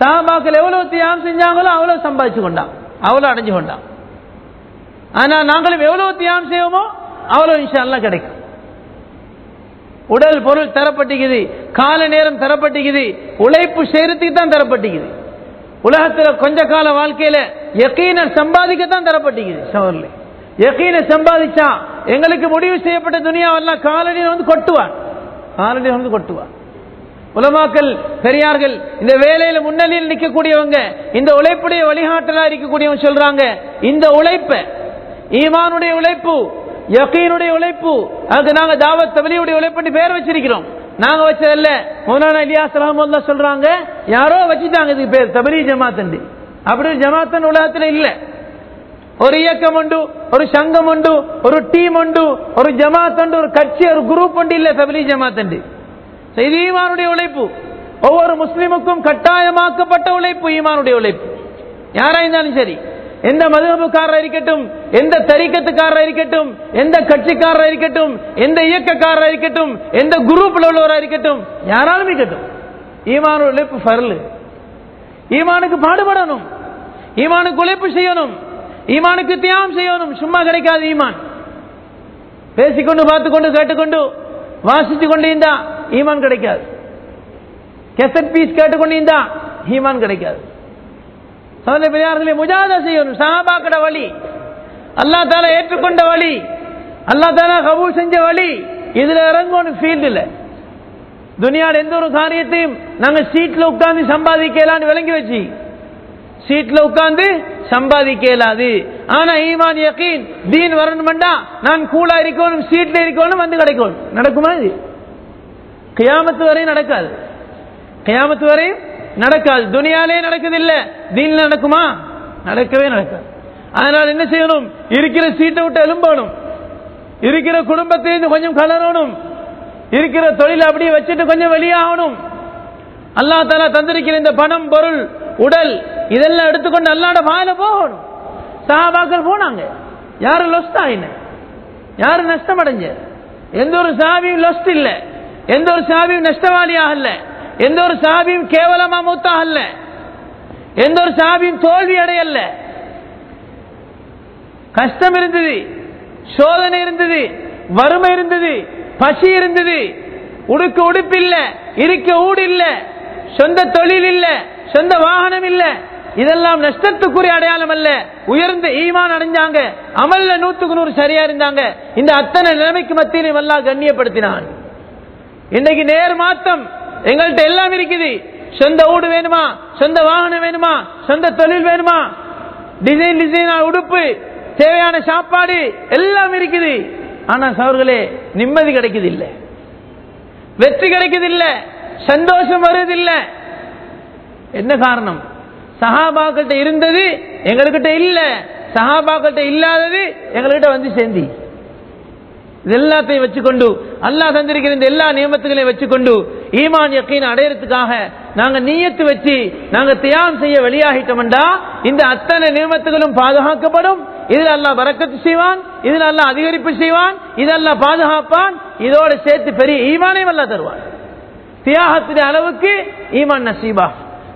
சாபாக்கள் எவ்வளவு தியாகம் செஞ்சாங்களோ அவ்வளவு சம்பாதிச்சு கொண்டான். அவ்வளவு அடைஞ்சு கொண்டான். ஆனா நாங்களும் எவ்வளவு தியாகம் செய்வோமோ அவ்வளவு இன்ஷா கிடைக்கும். உடல் பொருள் தரப்பட்டுக்குது கால நேரம் தரப்பட்டுக்குது உழைப்பு செய்யறதுக்கு தான் தரப்பட்டுக்குது உலகத்துல கொஞ்ச கால வாழ்க்கையில எக்கீன சம்பாதிக்கத்தான் தரப்பட்டுக்குது சவர்ல யக்கீன சம்பாதிச்சா எங்களுக்கு முடிவு செய்யப்பட்ட துணியாவெல்லாம் காலடியில் வந்து கொட்டுவான். காலடியில் வந்து கொட்டுவான் உலமாக்கல் பெரியார்கள் இந்த வேலையில முன்னணியில் நிற்கக்கூடியவங்க இந்த உழைப்புடைய வழிகாட்டலா இருக்கக்கூடியவங்க சொல்றாங்க இந்த உழைப்ப ஈமானுடைய உழைப்பு யக்கீனுடைய உழைப்பு அதுக்கு நாங்க தாவத் தபலியுடைய உழைப்பு பேர் வச்சிருக்கிறோம். நாங்க வச்சதல்ல. மௌலானா இலியாஸ் ரஹமுல்லா சொல்றாங்க யாரோ வச்சுட்டாங்க இதுக்கு பேர் தபலி ஜமாத்தண்டி. அப்படி ஜமாத்தன் உலகத்துல இல்லை. ஒரு இயக்கம் உண்டு ஒரு சங்கம் உண்டு ஒரு டீம் உண்டு ஒரு ஜமாத்தண்டு ஒரு கட்சி ஒரு குரூப் உண்டு இல்ல தபலி ஜமாத்தண்டு இது ஈமானுடைய உழைப்பு. ஒவ்வொரு முஸ்லிமுக்கும் கட்டாயமாக்கப்பட்ட உழைப்பு ஈமானுடைய உழைப்பு. யாரா இருந்தாலும் சரி எந்த மதுகபுக்காரர் இருக்கட்டும் எந்த தரிக்கத்துக்காரர் இருக்கட்டும் எந்த கட்சிக்காரர் இருக்கட்டும் எந்த இயக்கக்காரர் இருக்கட்டும் எந்த குரூப்ல உள்ளவரா இருக்கட்டும் யாராலும் இருக்கட்டும். ஈமானு உழைப்பு ஃபர்லு. ஈமானுக்கு பாடுபடணும். ஈமானுக்கு உழைப்பு செய்யணும். ஈமானுக்கு தியாகம் செய்யணும். சும்மா கிடைக்காது ஈமான். பேசிக்கொண்டு பார்த்துக்கொண்டு கேட்டுக்கொண்டு வாசித்து கொண்டு இருந்தா ஈமான் கிடைக்காது. கெசட் பீஸ் கேட்டுக்கொண்டு இருந்தா ஈமான் கிடைக்காது. சகோதர பெரியார்களே முஜாதா செய்யணும். சஹாபாக்கட வழி அல்லா தால ஏற்றுக்கொண்ட வழி அல்லா தாலா கபூல் செஞ்ச வழி இதுல இறங்கணும் இல்லை. துனியாட எந்த ஒரு காரியத்தையும் நாங்க சீட்ல உட்கார்ந்து சம்பாதிக்கலான்னு விளங்கி வச்சு சீட்ல உட்கார்ந்து சம்பாதிக்க இயலாது ஆனா ஈமான் யக்கீன் தீன் வரணும்டா நான் கூலா இருக்கணும் சீட்ல இருக்கணும் வந்து கிடைக்கணும். நடக்குமா இது? கியாமத்து வரையும் நடக்காது. கியாமத்து வரையும் நடக்காது. துனியாலே நடக்குது இல்ல தீன்ல நடக்குமா? நடக்கவே நடக்காது. அதனால என்ன செய்யணும்? இருக்கிற சீட்டை விட்டு எலும்பணும் இருக்கிற குடும்பத்தை கொஞ்சம் கலரணும். இருக்கிற தொழில் அப்படியே வச்சுட்டு கொஞ்சம் வெளியாகணும். அல்லா தாலா தந்திருக்கிற இந்த பணம் பொருள் உடல் இதெல்லாம் எடுத்துக்கொண்டு அல்லாட வாயில போகணும். சஹாபாக்கள் போனாங்க. யாரு லொஸ்தா என்ன? யாரு நஷ்டம் அடைஞ்ச எந்த ஒரு சாபியும் லொஸ்ட் இல்ல. எந்த ஒரு சாபியும் நஷ்டவாளியாக இல்ல. எந்த ஒரு சாபியும் கேவலமா மூத்தாக இல்ல. எந்த ஒரு சாபியும் தோல்வி அடையல்ல. கஷ்டம் இருந்தது. சோதனை இருந்தது. வறுமை இருந்தது. பசி இருந்தது. உடுக்க உடுப்பு இல்ல இருக்க ஊடு இல்ல சொந்த தொழில் இல்ல. சொந்த வாகனம் இல்ல. இதெல்லாம் நஷ்டத்துக்குரிய அடையாளம் அல்ல. உயர்ந்த ஈமான் அடைஞ்சாங்க. அமல்ல நூத்துக்கு நூறு சரியா இருந்தாங்க. இந்த அத்தனை நிலைமைக்கு மத்தியிலும் எல்லாம் கண்ணியப்படுத்தினான். இன்னைக்கு நேர் மாத்தம். எங்கள்கிட்ட எல்லாம் இருக்குது. சொந்த ஊடு வேணுமா? சொந்த வாகனம் வேணுமா? சொந்த தொழில் வேணுமா? டிசைன் டிசைனா உடுப்பு தேவையான சாப்பாடு எல்லாம் இருக்குது. ஆனா சவர்களே நிம்மதி கிடைக்குது இல்ல வெற்றி கிடைக்குது இல்ல சந்தோஷம் வருது இல்ல என்ன காரணம்? சஹாபாக்கிட்ட இருந்தது எங்ககிட்ட இல்ல. சஹாபாக்கிட்ட இல்லாதது எங்ககிட்ட வந்து சேர்ந்தி. இது எல்லாத்தையும் வச்சுக்கொண்டு அல்லாஹ் தந்திருக்கிற இந்த எல்லா நியமத்துகளையும் வச்சுக்கொண்டு ஈமான் யக்கீன் அடையறதுக்காக நாங்க நீயத்து வச்சு நாங்க தியாகம் செய்ய வெளியாகிட்டோம்டா இந்த அத்தனை நியமத்துகளும் பாதுகாக்கப்படும். இதில் அல்லா வரக்கத்து செய்வான் இதில் அல்லா அதிகரிப்பு செய்வான் இதெல்லாம் பாதுகாப்பான். இதோட சேர்த்து பெரிய ஈமானையும் அல்லா தருவான். தியாகத்தின் அளவுக்கு ஈமான் நசீபா.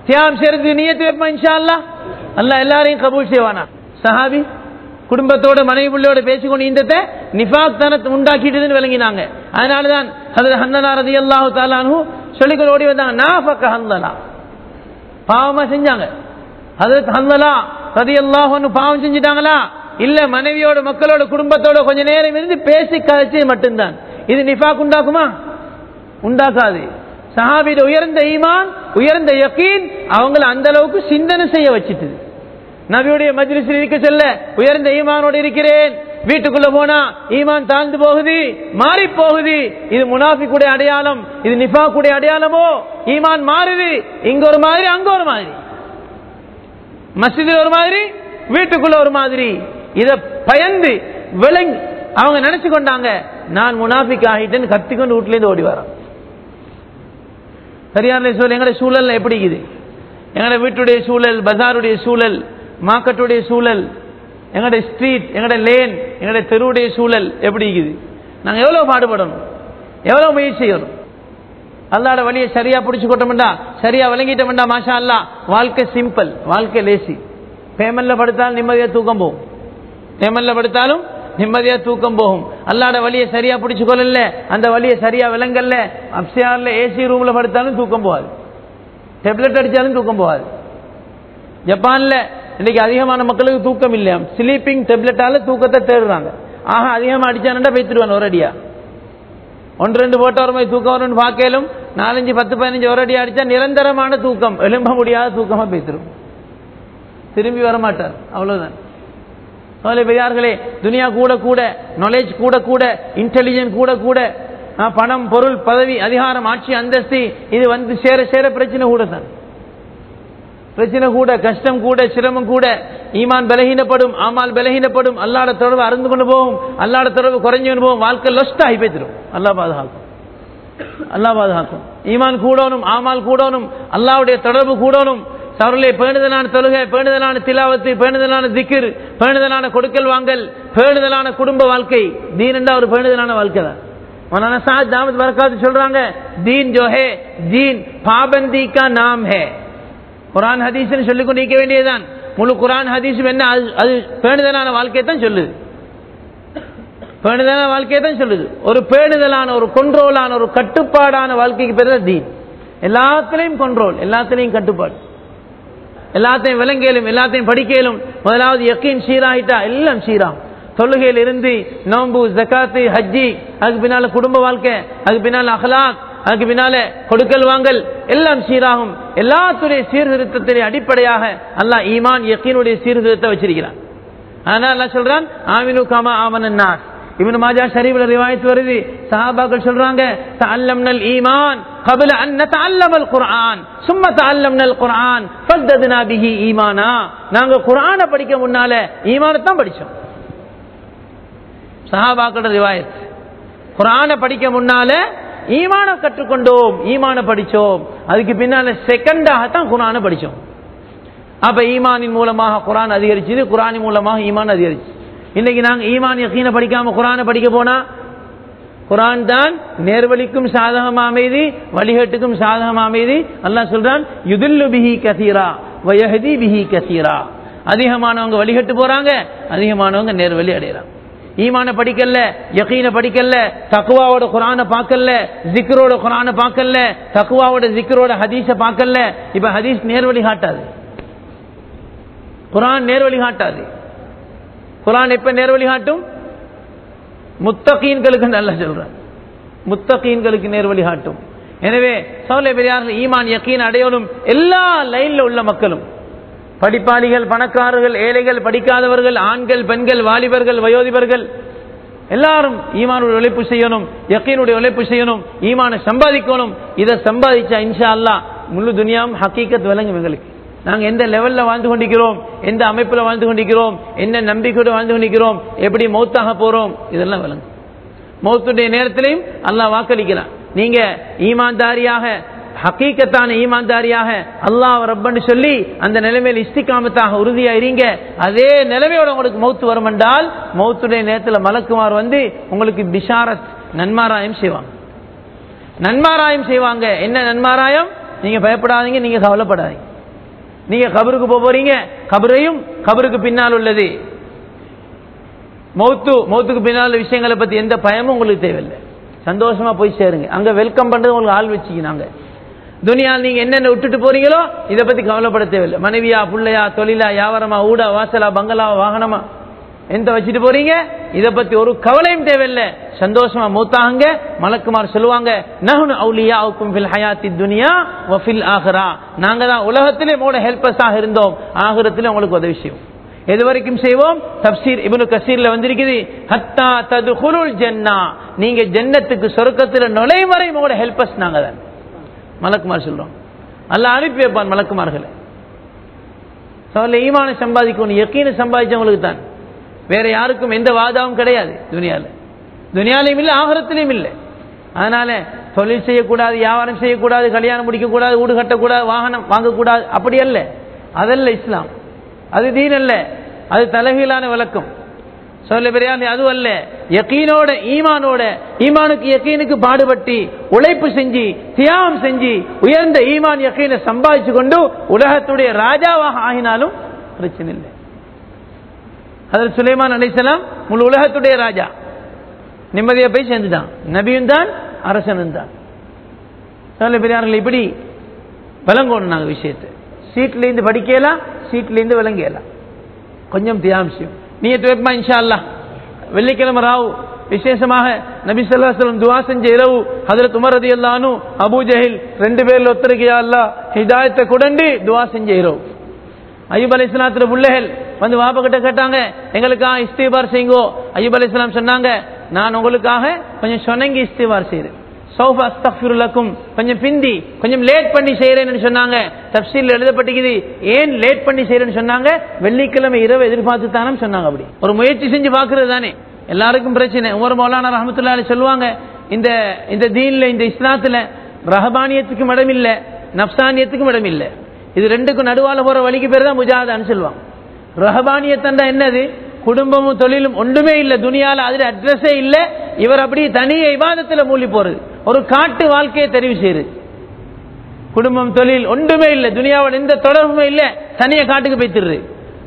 தியாம் செய்யறதுக்கு நீயத்து வைப்போம் இன்ஷா அல்லா அல்லாஹ் எல்லாரையும் கபூல் செய்வானா சஹாபி குடும்பத்தோட மனைவி பிள்ளையோட பேசிக்கொண்டு இந்த நிஃபாக் தனத்தை உண்டாக்கிட்டதுன்னு விளங்கினாங்க அதனாலதான் அதுல ஹந்தனா ரதி அல்லாஹு தாலானு சொல்லிக்கொண்டு ஓடி வந்தாங்க நாஃபக்க ஹந்தலா பாவமா செஞ்சாங்க அதற்கு ஹந்தலா ரதி அல்லாஹு பாவம் செஞ்சிட்டாங்களா இல்ல மனைவியோட மக்களோட குடும்பத்தோட கொஞ்ச நேரம் இருந்து பேசி கதைச்சு மட்டும்தான் இது நிஃபாக் உண்டாக்குமா உண்டாக்காது சஹாபிட உயர்ந்த ஈமான் உயர்ந்த யக்கீன் அவங்கள அந்த அளவுக்கு சிந்தனை செய்ய வச்சுட்டு நபியுடைய மஜ்லிஸில் இருக்க செல்ல உயர்ந்த ஈமானோடு இருக்கிறேன். வீட்டுக்குள்ள போனா ஈமான் தாழ்ந்து போகுது மாறி போகுது இது முனாஃபிக்குடைய அடையாளம் இது நிஃபாக்குடைய அடையாளமோ? ஈமான் மாறுது இங்க ஒரு மாதிரி அங்க ஒரு மாதிரி. மசிதில் ஒரு மாதிரி வீட்டுக்குள்ள ஒரு மாதிரி. இத பயந்து விளங்கி அவங்க நினைச்சு கொண்டாங்க நான் முனாஃபிக் ஆகிட்டேன்னு கத்திக்கொண்டு வீட்டுல இருந்து ஓடி வரோம் சரியான சூழல் எங்களுடைய சூழல் எப்படி இருக்குது எங்களுடைய வீட்டுடைய சூழல் பஜாருடைய சூழல் மார்க்கெட்டுடைய சூழல் எங்களுடைய ஸ்ட்ரீட் எங்களுடைய லேன் எங்களுடைய தெருவுடைய சூழல் எப்படி இருக்குது நாங்கள் எவ்வளோ பாடுபடணும்? எவ்வளோ முயற்சி செய்யணும்? அல்லாட வழியை சரியா பிடிச்சு கொட்டமெண்டா சரியா விளங்கிட்டமெண்டா மாஷா அல்லா வாழ்க்கை சிம்பிள் வாழ்க்கை லேசி பேமெண்ட்ல படுத்தாலும் நிம்மதியாக தூக்கம் போகும். பேமெண்ட்ல படுத்தாலும் நிம்மதியா தூக்கம் போகும். அல்லாட வழியை சரியா பிடிச்சு அந்த வழியை சரியா விளங்கல்ல அப்சியார்ல ஏசி ரூம்ல படுத்தாலும் தூக்கம் போகாது. டெப்லெட் அடிச்சாலும் தூக்கம் போகாது. ஜப்பான்ல இன்னைக்கு அதிகமான மக்களுக்கு தூக்கம் இல்லையா? ஸ்லீப்பிங் டெப்லெட்டால தூக்கத்தை தேடுறாங்க. ஆஹா அதிகமா அடிச்சானண்டா பேத்துருவான் ஒரு அடியா ஒன்று ரெண்டு போட்ட ஒரு மாதிரி தூக்கம் வரும்னு பார்க்கலும் நாலஞ்சு பத்து பதினஞ்சு ஒரு அடி அடிச்சா நிரந்தரமான தூக்கம். எழும்ப முடியாத தூக்கமா பேத்துரும் திரும்பி வர மாட்டார் அவ்வளவுதான். சோலை பெரியார்களே துனியா கூட கூட நாலேஜ் கூட கூட இன்டெலிஜென்ட் கூட கூட பணம் பொருள் பதவி அதிகாரம் ஆட்சி அந்தஸ்து இது வந்து சேர சேர பிரச்சனை கூட தான் பிரச்சனை கூட கஷ்டம் கூட சிரமம் கூட ஈமான் பலகீனப்படும் ஆமால் பலகீனப்படும் அல்லாட தொடர்பு அறந்து கொண்டு போகும் அல்லாட தொடர்பு குறைஞ்சு கொண்டு போகும் வாழ்க்கை லொஸ்ட் ஆகி போய்த்திரும். அல்லா பாதுகாக்கும். அல்லா பாதுகாக்கும். ஈமான் கூடணும் ஆமால் கூடணும் அல்லாவுடைய தொடர்பு கூடணும் சவர்களே பேணுதலான தொழுகை பேணுதலான திலாவத்து பேணுதலான திக்கிர் பேணுதலான கொடுக்கல் வாங்கல் பேணுதலான குடும்ப வாழ்க்கை. தீன் என்றா ஒரு பேணுதலான வாழ்க்கை தான். மௌலானா சாத் தாமத் பரக்காத்து சொல்றாங்க தீன் ஜோ ஹே தீன் பாபந்தி கா நாம் ஹே. குரான் ஹதீஸ் சொல்லி கொண்டு வேண்டியதுதான். முழு குரான் ஹதீஸும் என்ன அது பேணுதலான வாழ்க்கையை தான் சொல்லுது. பேணுதலான வாழ்க்கையை தான் சொல்லுது. ஒரு பேணுதலான ஒரு கொண்ட்ரோலான ஒரு கட்டுப்பாடான வாழ்க்கைக்கு பேர் தான் தீன். எல்லாத்திலையும் கொண்ட்ரோல் எல்லாத்திலையும் கட்டுப்பாடு. எல்லாத்தையும் விளங்கலும் எல்லாத்தையும் படிக்கலும் முதலாவது யக்கீன் சீராயிட்டா எல்லாம் சீரா. தொழுகையில் இருந்து நோம்பு ஜக்காத்து ஹஜ்ஜி அதுக்கு பின்னால குடும்ப வாழ்க்கை அதுக்கு பின்னால அகலாக் அதுக்கு பின்னால கொடுக்கல் வாங்கல் எல்லாம் சீராகும். எல்லாத்துடைய சீர்திருத்தத்தின் அடிப்படையாக அல்லாஹ் ஈமான் யக்கீனுடைய சீர்திருத்தத்தை வச்சிருக்கிறான். ஆனால் என்ன சொல்றான்? ஆமினு காமா ஆமனன்னார். இவனு மாஜா ஷரீஃப்ல ரிவாயத் வருது சஹாபாக்கள் சொல்றாங்க தஅல்லம்னல் ஈமான் قبل ان نتعلم القرآن ثم تعلمنا القرآن فزدنا به ஈமானா நாங்க குர்ஆனை படிக்க முன்னால ஈமானை தான் படிச்சோம் சஹாபாக்களோட ரிவாயத் குர்ஆனை படிக்க முன்னால ஈமான கற்றுக்கொண்டோம் ஈமான படிச்சோம் அதுக்கு பின்னால செகண்டாக தான் குரானை படிச்சோம் அப்ப ஈமானின் மூலமாக குரான் அதிகரிச்சது குரானின் மூலமாக ஈமான் அதிகரிச்சு இன்னைக்கு நாங்க ஈமான் யசீனை படிக்காம குரானை படிக்க போனா குரான் தான் நேர்வழிக்கும் சாதகம் அமைதி வழிகட்டுக்கும் சாதகம் அமைதி. அல்லாஹ் சொல்றான் யுதில்லு பிஹி கசீரா வயஹதி பிஹி கசீரா. அதிகமானவங்க வழிகட்டு போறாங்க அதிகமானவங்க நேர்வழி அடையறாங்க. ஈமான படிக்கல யகீன படிக்கல தக்குவாவோட குரான பார்க்கல ஜிக்ரோட குரான பார்க்கல தக்குவாவோட ஜிக்ரோட ஹதீஸ பார்க்கல இப்ப ஹதீஸ் நேர்வழி காட்டாது. குரான் நேர்வழி காட்டாது. குரான் எப்ப நேர்வழி காட்டும்? முத்தகீன்களுக்கு நல்ல சொல்றேன் முத்தகீன்களுக்கு நேர்வழி காட்டும். எனவே சௌல பெரியார்கள் ஈமான் யக்கீன் அடையணும் எல்லா லைன்ல உள்ள மக்களும் படிப்பாளிகள் பணக்காரர்கள் ஏழைகள் படிக்காதவர்கள் ஆண்கள் பெண்கள் வாலிபர்கள் வயோதிபர்கள் எல்லாரும் ஈமானுடைய உழைப்பு செய்யணும் யக்கீனுடைய உழைப்பு செய்யணும் ஈமானை சம்பாதிக்கணும். இதை சம்பாதிச்சா இன்ஷா அல்லா முழு துனியாவும் ஹக்கீக்கத் விளங்கும் எங்களுக்கு. நாங்கள் எந்த லெவலில் வாழ்ந்து கொண்டிருக்கிறோம்? எந்த அமைப்பில் வாழ்ந்து கொண்டிருக்கிறோம்? என்ன நம்பிக்கையோடு வாழ்ந்து கொண்டிருக்கிறோம்? எப்படி மௌத்தாக போகிறோம் இதெல்லாம் விளங்கும். மௌத்துடைய நேரத்திலையும் அல்லாஹ் வாக்களிக்கிறான். நீங்க ஈமான்தாரியாக ஹக்கீக்கத்தான ஈமான்தாரியாக அல்லாஹ் ரப்பன்னு சொல்லி அந்த நிலைமையில் இஸ்திகாமத்தாக உறுதியா இருங்க அதே நிலைமையோட உங்களுக்கு மௌத்து வரும் என்றால் மௌத்துடைய நேரத்தில் மலக்குமார் வந்து உங்களுக்கு பிஷாரத் நன்மாராயம் செய்வாங்க. நன்மாராயம் செய்வாங்க. என்ன நன்மாராயம்? நீங்க பயப்படாதீங்க நீங்க கவலைப்படாதீங்க. நீங்க கபருக்கு போக போறீங்க. கபரையும் கபருக்கு பின்னால் உள்ளது. மௌத்து மௌத்துக்கு பின்னால் விஷயங்களை பத்தி எந்த பயமும் உங்களுக்கு தேவையில்லை. சந்தோஷமா போய் சேருங்க. அங்க வெல்கம் பண்றது உங்களுக்கு ஆள் வச்சுக்கினாங்க துனியால் நீங்க என்னென்ன விட்டுட்டு போறீங்களோ இதை பத்தி கவலைப்பட தேவையில்லை. மனைவியா புள்ளையா தொழிலா வியாபாரமா ஊடா வாசலா பங்களா வாகனமா எந்த வச்சுட்டு போறீங்க? இதை பத்தி ஒரு கவலையும் தேவையில்லை. சந்தோஷமா மூத்தாங்க மலக்குமார் சொல்லுவாங்க நஹ்னு அவுலியாவுக்கும் ஃபில் ஹயாத்தி துனியா வஃபில் ஃபில் நாங்க தான் உலகத்திலே உங்களோட ஆக இருந்தோம். ஆகிரத்திலே உங்களுக்கு உதவி செய்வோம். எது வரைக்கும் செய்வோம்? தப்சீர் இப்னு கசீர்ல வந்திருக்குது ஹத்தா ததுகுலுல் ஜன்னா. நீங்க ஜன்னத்துக்கு சொர்க்கத்துல நுழையும் வரை உங்களோட ஹெல்பஸ் நாங்க தான். மலக்குமார் சொல்றோம். நல்லா அனுப்பி வைப்பான் மலக்குமார்களை. ஈமான சம்பாதிக்கணும் எக்கீன சம்பாதிச்சவங்களுக்கு தான். வேற யாருக்கும் எந்த வாதாவும் கிடையாது துனியால. துனியாலையும் இல்லை ஆகரத்திலையும் இல்லை. அதனால தொழில் செய்யக்கூடாது வியாபாரம் செய்யக்கூடாது கல்யாணம் முடிக்கக்கூடாது வீடு கட்டக்கூடாது வாகனம் வாங்கக்கூடாது அப்படி அல்ல. அதல்ல இஸ்லாம். அது தீன் அல்ல. அது தலைகீழான விளக்கம். சொல்ல பெரியாண்டி அது அல்ல. யக்கீனோட ஈமானோட ஈமானுக்கு யக்கீனுக்கு பாடுபட்டு உழைப்பு செஞ்சு தியாகம் செஞ்சு உயர்ந்த ஈமான் யக்கீனை சம்பாதிச்சு கொண்டு உலகத்துடைய ராஜாவாக ஆகினாலும் பிரச்சனை இல்லை. அதில் சுலைமான் அலிசலாம் முழு உலகத்துடைய ராஜா. நிம்மதியாக போய் சேர்ந்துட்டான். நபியும் தான் அரசனும் தான். சொல்ல பெரியார்கள் இப்படி விளங்கணும் நாங்கள் விஷயத்தை. சீட்லேருந்து படிக்கலாம் சீட்லேருந்து விளங்கலாம் கொஞ்சம் தியாம்சியம். நீ துவைப்பா இன்ஷா அல்லா வெள்ளிக்கிழமை ராவு விசேஷமாக நபி சொல்லாஸ்லம் துவா செஞ்ச இரவு அதில் துமரதி ரதி அல்லானு அபு ஜஹில் ரெண்டு பேரில் ஒத்துருக்கியா அல்லா ஹிதாயத்தை குடண்டு துவா செஞ்ச இரவு. ஐயூப் அலி இஸ்லாத்துல பிள்ளைகள் வந்து வாப்ப கிட்ட கேட்டாங்க எங்களுக்காக இஸ்திபார் செய்யுங்கோ? ஐயூப் அலி இஸ்லாம் சொன்னாங்க நான் உங்களுக்காக கொஞ்சம் சொன்னங்கி இஸ்திபார் செய்கிறேன் சௌஃபா கொஞ்சம் பிந்தி கொஞ்சம் லேட் பண்ணி செய்யறேன்னு சொன்னாங்க. தப்சீல் எழுதப்பட்டிருக்குது ஏன் லேட் பண்ணி செய்யறேன்னு சொன்னாங்க? வெள்ளிக்கிழமை இரவு எதிர்பார்த்து தானே சொன்னாங்க அப்படி. ஒரு முயற்சி செஞ்சு பாக்குறது தானே. எல்லாருக்கும் பிரச்சனை. ஒவ்வொரு மௌலானா ரஹமத்துல்லா சொல்லுவாங்க இந்த இந்த தீன்ல இந்த இஸ்லாத்துல ரஹபானியத்துக்கும் இடமில்லை நப்சானியத்துக்கும் இடம் இது ரெண்டுக்கும் நடுவால் போற வழிக்கு பேர் தான் முஜாதான்னு சொல்லுவாங்க. ரஹபானியத்தண்டா என்னது? குடும்பமும் தொழிலும் ஒன்றுமே இல்லை. துணியால அதுல அட்ரஸே இல்லை. இவர் அப்படி தனிய விவாதத்தில் மூழ்கி போறது. ஒரு காட்டு வாழ்க்கையை தெரிவு செய்யுது. குடும்பம் தொழில் ஒன்றுமே இல்லை. துனியாவோட எந்த தொடர்புமே இல்லை. தனிய காட்டுக்கு போய்த்திடுது.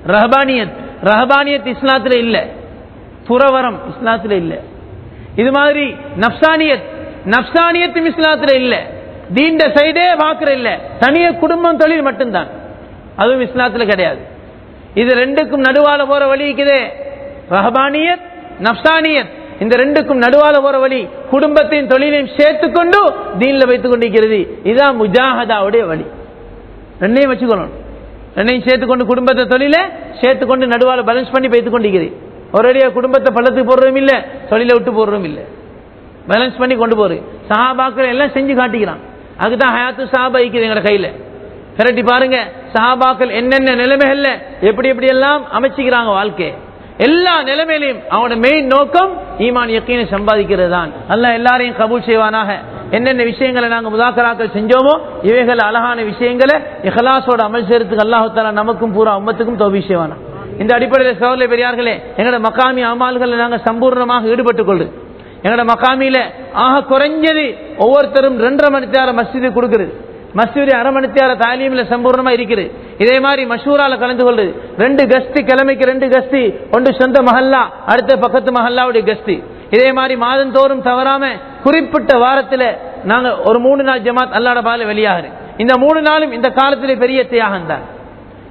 ரஹபானியத் ரஹபானியத் இஸ்லாத்துல இல்லை. புறவரம் இஸ்லாத்துல இல்லை. இது மாதிரி நப்சானியத் நப்சானியத்தும் இஸ்லாத்துல இல்லை. தீண்ட சைடே பார்க்கிற இல்ல. தனிய குடும்பம் தொழில் மட்டும்தான். அதுவும் இஸ்லாத்துல கிடையாது. இது ரெண்டுக்கும் நடுவால போற வழி இருக்குதே ரஹபானியத் நப்சானியத். இந்த ரெண்டுக்கும் நடுவால போற வழி குடும்பத்தையும் தொழிலையும் சேர்த்துக்கொண்டு தீன்ல வைத்துக் கொண்டிருக்கிறது. இதுதான் முஜாஹதாவுடைய வழி. ரெண்டையும் வச்சுக்கணும். ரெண்டையும் சேர்த்துக்கொண்டு குடும்பத்தை தொழில சேர்த்துக்கொண்டு நடுவால பேலன்ஸ் பண்ணி வைத்துக் கொண்டிருக்கிறது ஒரேடியா குடும்பத்தை பள்ளத்துக்கு போடுறதும் இல்ல தொழிலை விட்டு போடுறதும் இல்ல. பேலன்ஸ் பண்ணி கொண்டு போறது சஹாபாக்கள் எல்லாம் செஞ்சு காட்டிக்கிறான். அதுதான் ஹயாத்து சஹாபா இருக்குது எங்களோட கையில. திரட்டி பாருங்க சஹாபாக்கள் என்னென்ன நிலைமைகள்ல எப்படி எப்படி எல்லாம் அமைச்சுக்கிறாங்க வாழ்க்கை. எல்லா நிலைமையிலையும் அவனோட மெயின் நோக்கம் ஈமான் யக்கீனை சம்பாதிக்கிறது தான். அல்ல எல்லாரையும் கபூல் செய்வானாக. என்னென்ன விஷயங்களை நாங்கள் முதாக்கராக்கள் செஞ்சோமோ இவைகள் அழகான விஷயங்களை இஹலாசோட அமல் செய்யறதுக்கு அல்லாஹால நமக்கும் பூரா உம்மத்துக்கும் தோபி செய்வானா இந்த அடிப்படையில் சோதனை பெரியார்களே எங்களோட மக்காமி அமால்களை நாங்கள் சம்பூர்ணமாக ஈடுபட்டுக் கொள்ளு எங்களோட மகாமியில ஆக குறைஞ்சது ஒவ்வொருத்தரும் ரெண்டரை மணி நேரம் மஸ்ஜிது கொடுக்குறது மசூரி அரை மணி நேரம் தாலீம்ல சம்பூர்ணமா இருக்குது. இதே மாதிரி மஷூரால கலந்து கொள்றது ரெண்டு கஸ்தி கிழமைக்கு ரெண்டு கஸ்தி ஒன்று சொந்த மஹல்லா அடுத்த பக்கத்து மஹல்லாவுடைய கஸ்தி. இதே மாதிரி மாதந்தோறும் தவறாம குறிப்பிட்ட வாரத்துல நாங்க ஒரு மூணு நாள் ஜமாத் அல்லாட பால வெளியாகிறேன் இந்த மூணு நாளும் இந்த காலத்திலே பெரிய தியாகம் தான்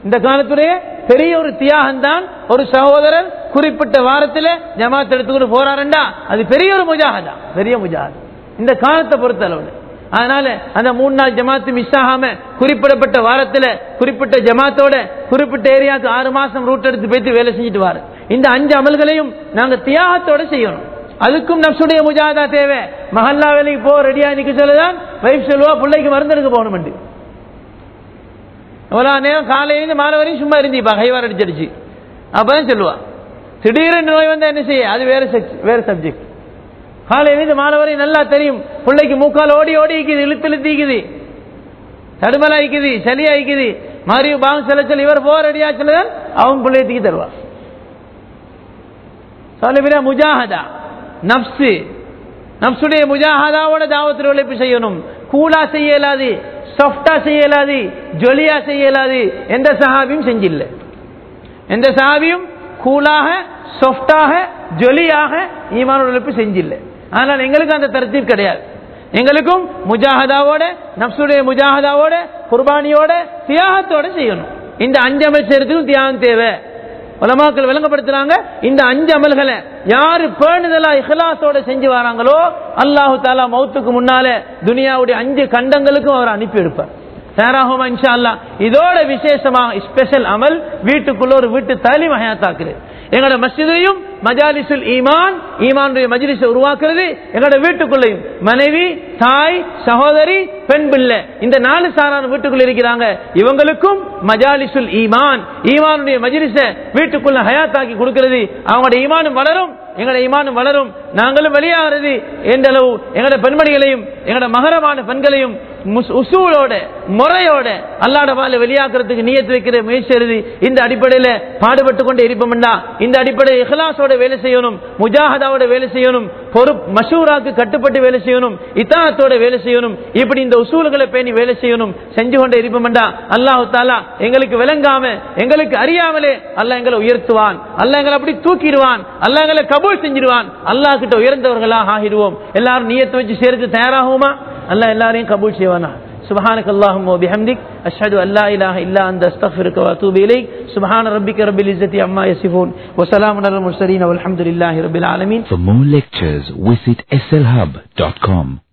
இந்த காலத்துடைய பெரிய ஒரு தியாகம் தான் ஒரு சகோதரர் குறிப்பிட்ட வாரத்தில் ஜமாத் எடுத்துக்கிட்டு போறாருண்டா? அது பெரிய ஒரு முஜாகதா பெரிய முஜாகத் இந்த காலத்தை பொறுத்த அளவுல அதனால அந்த மூணு நாள் ஜமாத்து மிஸ் ஆகாம குறிப்பிடப்பட்ட வாரத்துல குறிப்பிட்ட ஜமாத்தோட குறிப்பிட்ட ஏரியாவுக்கு ஆறு மாசம் ரூட் எடுத்து போயிட்டு வேலை செஞ்சுட்டு வாரு. இந்த அஞ்சு அமல்களையும் நாங்க தியாகத்தோட செய்யணும். அதுக்கும் நப்சுடைய முஜாதா தேவை. மஹல்லா வேலைக்கு போ ரெடியா நிக்க சொல்லுதான். வைஃப் சொல்லுவா பிள்ளைக்கு மருந்து எடுக்க போகணும் எவ்வளோ நேரம் காலையிலேருந்து மாலை வரையும் சும்மா இருந்திப்பா கைவார் அடிச்சிருச்சு அப்போதான் சொல்லுவா. திடீரென்று நோய் வந்தால் என்ன செய்ய? அது வேற வேற சப்ஜெக்ட் காலையிலேருந்து மாலை வரையும் நல்லா தெரியும். பிள்ளைக்கு மூக்கால் ஓடி ஓடி இக்குது இழுத்து இழுத்து இருக்குது தடுமலா இருக்குது சளியா இருக்குது மாதிரி பாங்க இவர் போர் அடியா அவங்க அவன் தருவார் தூக்கி தருவா. முஜாஹதா. நப்சு நப்சுடைய முஜாஹதாவோட தாவத்தில் உழைப்பு செய்யணும். கூலா செய்ய இயலாது. சாஃப்டா செய்ய இயலாது ஜொலியா செய்ய இயலாது எந்த சஹாபியும் செஞ்சில்ல. எந்த சஹாபியும் கூலாக சாஃப்டாக ஜொலியாக ஈமான உழைப்பு செஞ்சில்ல. ஆனால் எங்களுக்கு அந்த தரத்தில் கிடையாது. எங்களுக்கும் முஜாஹதாவோட நப்சுடைய முஜாஹதாவோட குர்பானியோட தியாகத்தோட செய்யணும். இந்த அஞ்சு அமைச்சரத்துக்கும் தியாகம் தேவை. உலமாக்கள் விளங்கப்படுத்துறாங்க இந்த அஞ்சு அமல்களை யாரு பேணுதலா இஹ்லாசோட செஞ்சு வராங்களோ அல்லாஹு தாலா மௌத்துக்கு முன்னால துனியாவுடைய அஞ்சு கண்டங்களுக்கும் அவர் அனுப்பி எடுப்பார். சேராகுமா இன்ஷா அல்லா இதோட விசேஷமாக ஸ்பெஷல் அமல் வீட்டுக்குள்ள ஒரு வீட்டு தாலி மகையாத்தாக்குறது எங்களோட மசிதையும் மஜாலிசுல் ஈமான் ஈமானுடைய மஜ்லிஸை உருவாக்குறது எங்களோட வீட்டுக்குள்ளையும். மனைவி தாய் சகோதரி பெண் பிள்ளை. இந்த நாலு சாரான வீட்டுக்குள்ள இருக்கிறாங்க. இவங்களுக்கும் மஜாலிசுல் ஈமான். ஈமானுடைய மஜ்லிஸை வீட்டுக்குள்ள ஹயாத்தாக்கி கொடுக்கிறது. அவங்களோட ஈமானும் வளரும் எங்களோட ஈமானும் வளரும். நாங்களும் வெளியாகிறது என்றளவு அளவு எங்களோட பெண்மணிகளையும் எங்களோட மகரமான பெண்களையும் உசூலோட முறையோட அல்லாட வாழ வெளியாக்குறதுக்கு நியத்து வைக்கிற முயற்சி இந்த அடிப்படையில பாடுபட்டு கொண்டு இருப்போம்டா இந்த அடிப்படையில் வேலை செய்யணும் முஜாஹதாவோட வேலை செய்யணும் பொறுப்பு மஷூராக்கு கட்டுப்பட்டு வேலை செய்யணும் இத்தாத்தோட வேலை செய்யணும் இப்படி இந்த உசூல்களை பேணி வேலை செய்யணும் செஞ்சு கொண்டே இருப்போம்டா அல்லாஹு தாலா எங்களுக்கு விளங்காம எங்களுக்கு அறியாமலே அல்ல எங்களை உயர்த்துவான். அல்ல எங்களை அப்படி தூக்கிடுவான். அல்ல எங்களை கபூல் செஞ்சிருவான் அல்லாஹ் கிட்ட உயர்ந்தவர்களாக ஆகிடுவோம். எல்லாரும் நீயத்தை வச்சு சேர்த்து தயாராகுமா? அல்லாஹ் எல்லாரையும் கபூல் செய்வானா? سبحانك اللهم وبحمدك أشهد أن لا إله إلا أنت أستغفرك وأتوب إليك سبحان ربك رب العزة عما يصفون وسلام على المرسلين والحمد لله رب العالمين For more lectures, visit slhub.com.